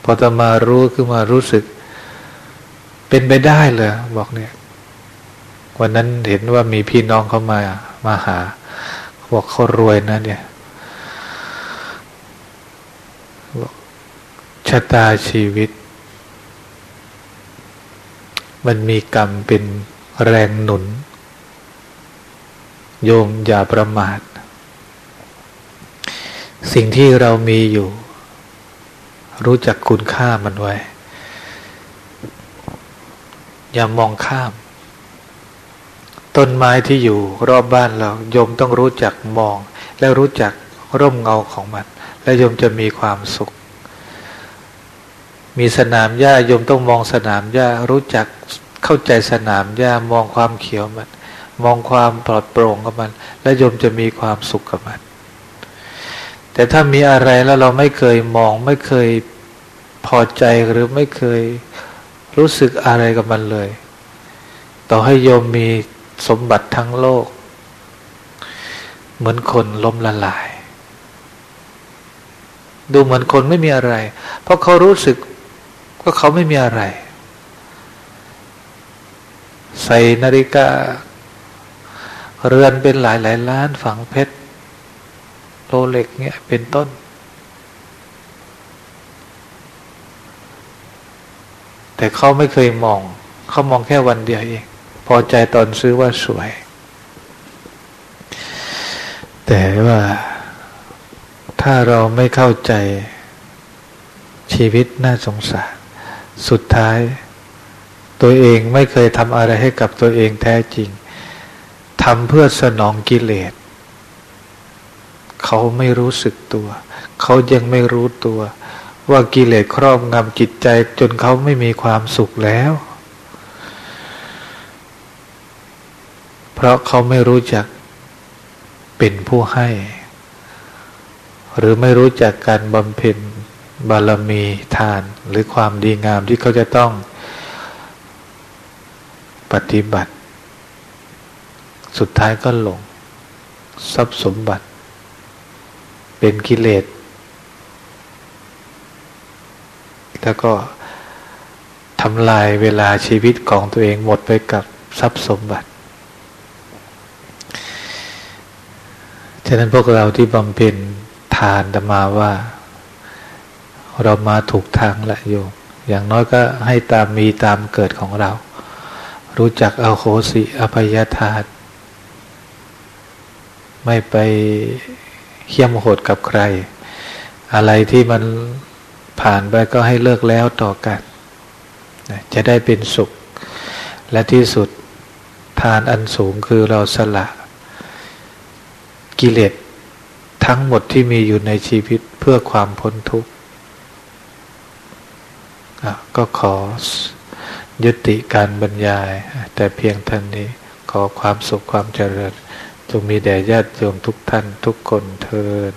พอจะมารู้คือมารู้สึก เป็นไปได้เลยบอกเนี่ย วันนั้นเห็นว่ามีพี่น้องเขามา มาหา บอกเขารวยนะเนี่ย ชะตาชีวิต มันมีกรรมเป็นแรงหนุน โยมอย่าประมาท สิ่งที่เรามีอยู่ รู้จักคุณค่ามันไว้ อย่ามองข้าม ต้นไม้ที่อยู่รอบบ้านเรา โยมต้องรู้จักมอง และรู้จักร่มเงาของมัน และโยมจะมีความสุข มีสนามหญ้าโยมต้องมองสนามหญ้ารู้จักเข้าใจสนามหญ้ามองความเขียวมัน มองความปลอดโปร่งกับมัน และโยมจะมีความสุขกับมัน แต่ถ้ามีอะไรแล้วเราไม่เคยมองไม่เคยพอใจหรือไม่เคยรู้สึกอะไรกับมันเลย ต่อให้โยมมีสมบัติทั้งโลก เหมือนคนล้มละลาย ดูเหมือนคนไม่มีอะไร เพราะเขารู้สึกว่าเขาไม่มีอะไร ใส่นาฬิกา เรือนเป็นหลายหลายล้านฝังเพชรโลเล็กเนี่ยเป็นต้น แต่เขาไม่เคยมอง เขามองแค่วันเดียวเองพอใจตอนซื้อว่าสวย แต่ว่า ถ้าเราไม่เข้าใจชีวิตน่าสงสาร สุดท้าย ตัวเองไม่เคยทำอะไรให้กับตัวเองแท้จริงทำเพื่อสนองกิเลส เขาไม่รู้สึกตัว เขายังไม่รู้ตัว ว่ากิเลสครอบงำจิตใจจนเขาไม่มีความสุขแล้ว เพราะเขาไม่รู้จักเป็นผู้ให้ หรือไม่รู้จักการบำเพ็ญบารมีทานหรือความดีงามที่เขาจะต้องปฏิบัติ สุดท้ายก็หลง ทรัพย์สมบัติ เป็นกิเลสแล้วก็ทำลายเวลาชีวิตของตัวเองหมดไปกับทรัพย์สมบัติ ฉะนั้นพวกเราที่บำเพ็ญานธรรมาว่า เรามาถูกทางละโยมอย่างน้อยก็ให้ตามมีตามเกิดของเรา รู้จักเอาโคสิอภัยทาน ไม่ไปเขี่ยมโหดกับใคร อะไรที่มันผ่านไปก็ให้เลิกแล้วต่อกัน จะได้เป็นสุข และที่สุดทานอันสูงคือเราสละกิเลส ทั้งหมดที่มีอยู่ในชีวิตเพื่อความพ้นทุกข์ก็ขอยุติการบรรยาย แต่เพียงท่านี้ขอความสุขความเจริญ จงมีแด่ญาติโยมทุกท่านทุกคนเทิน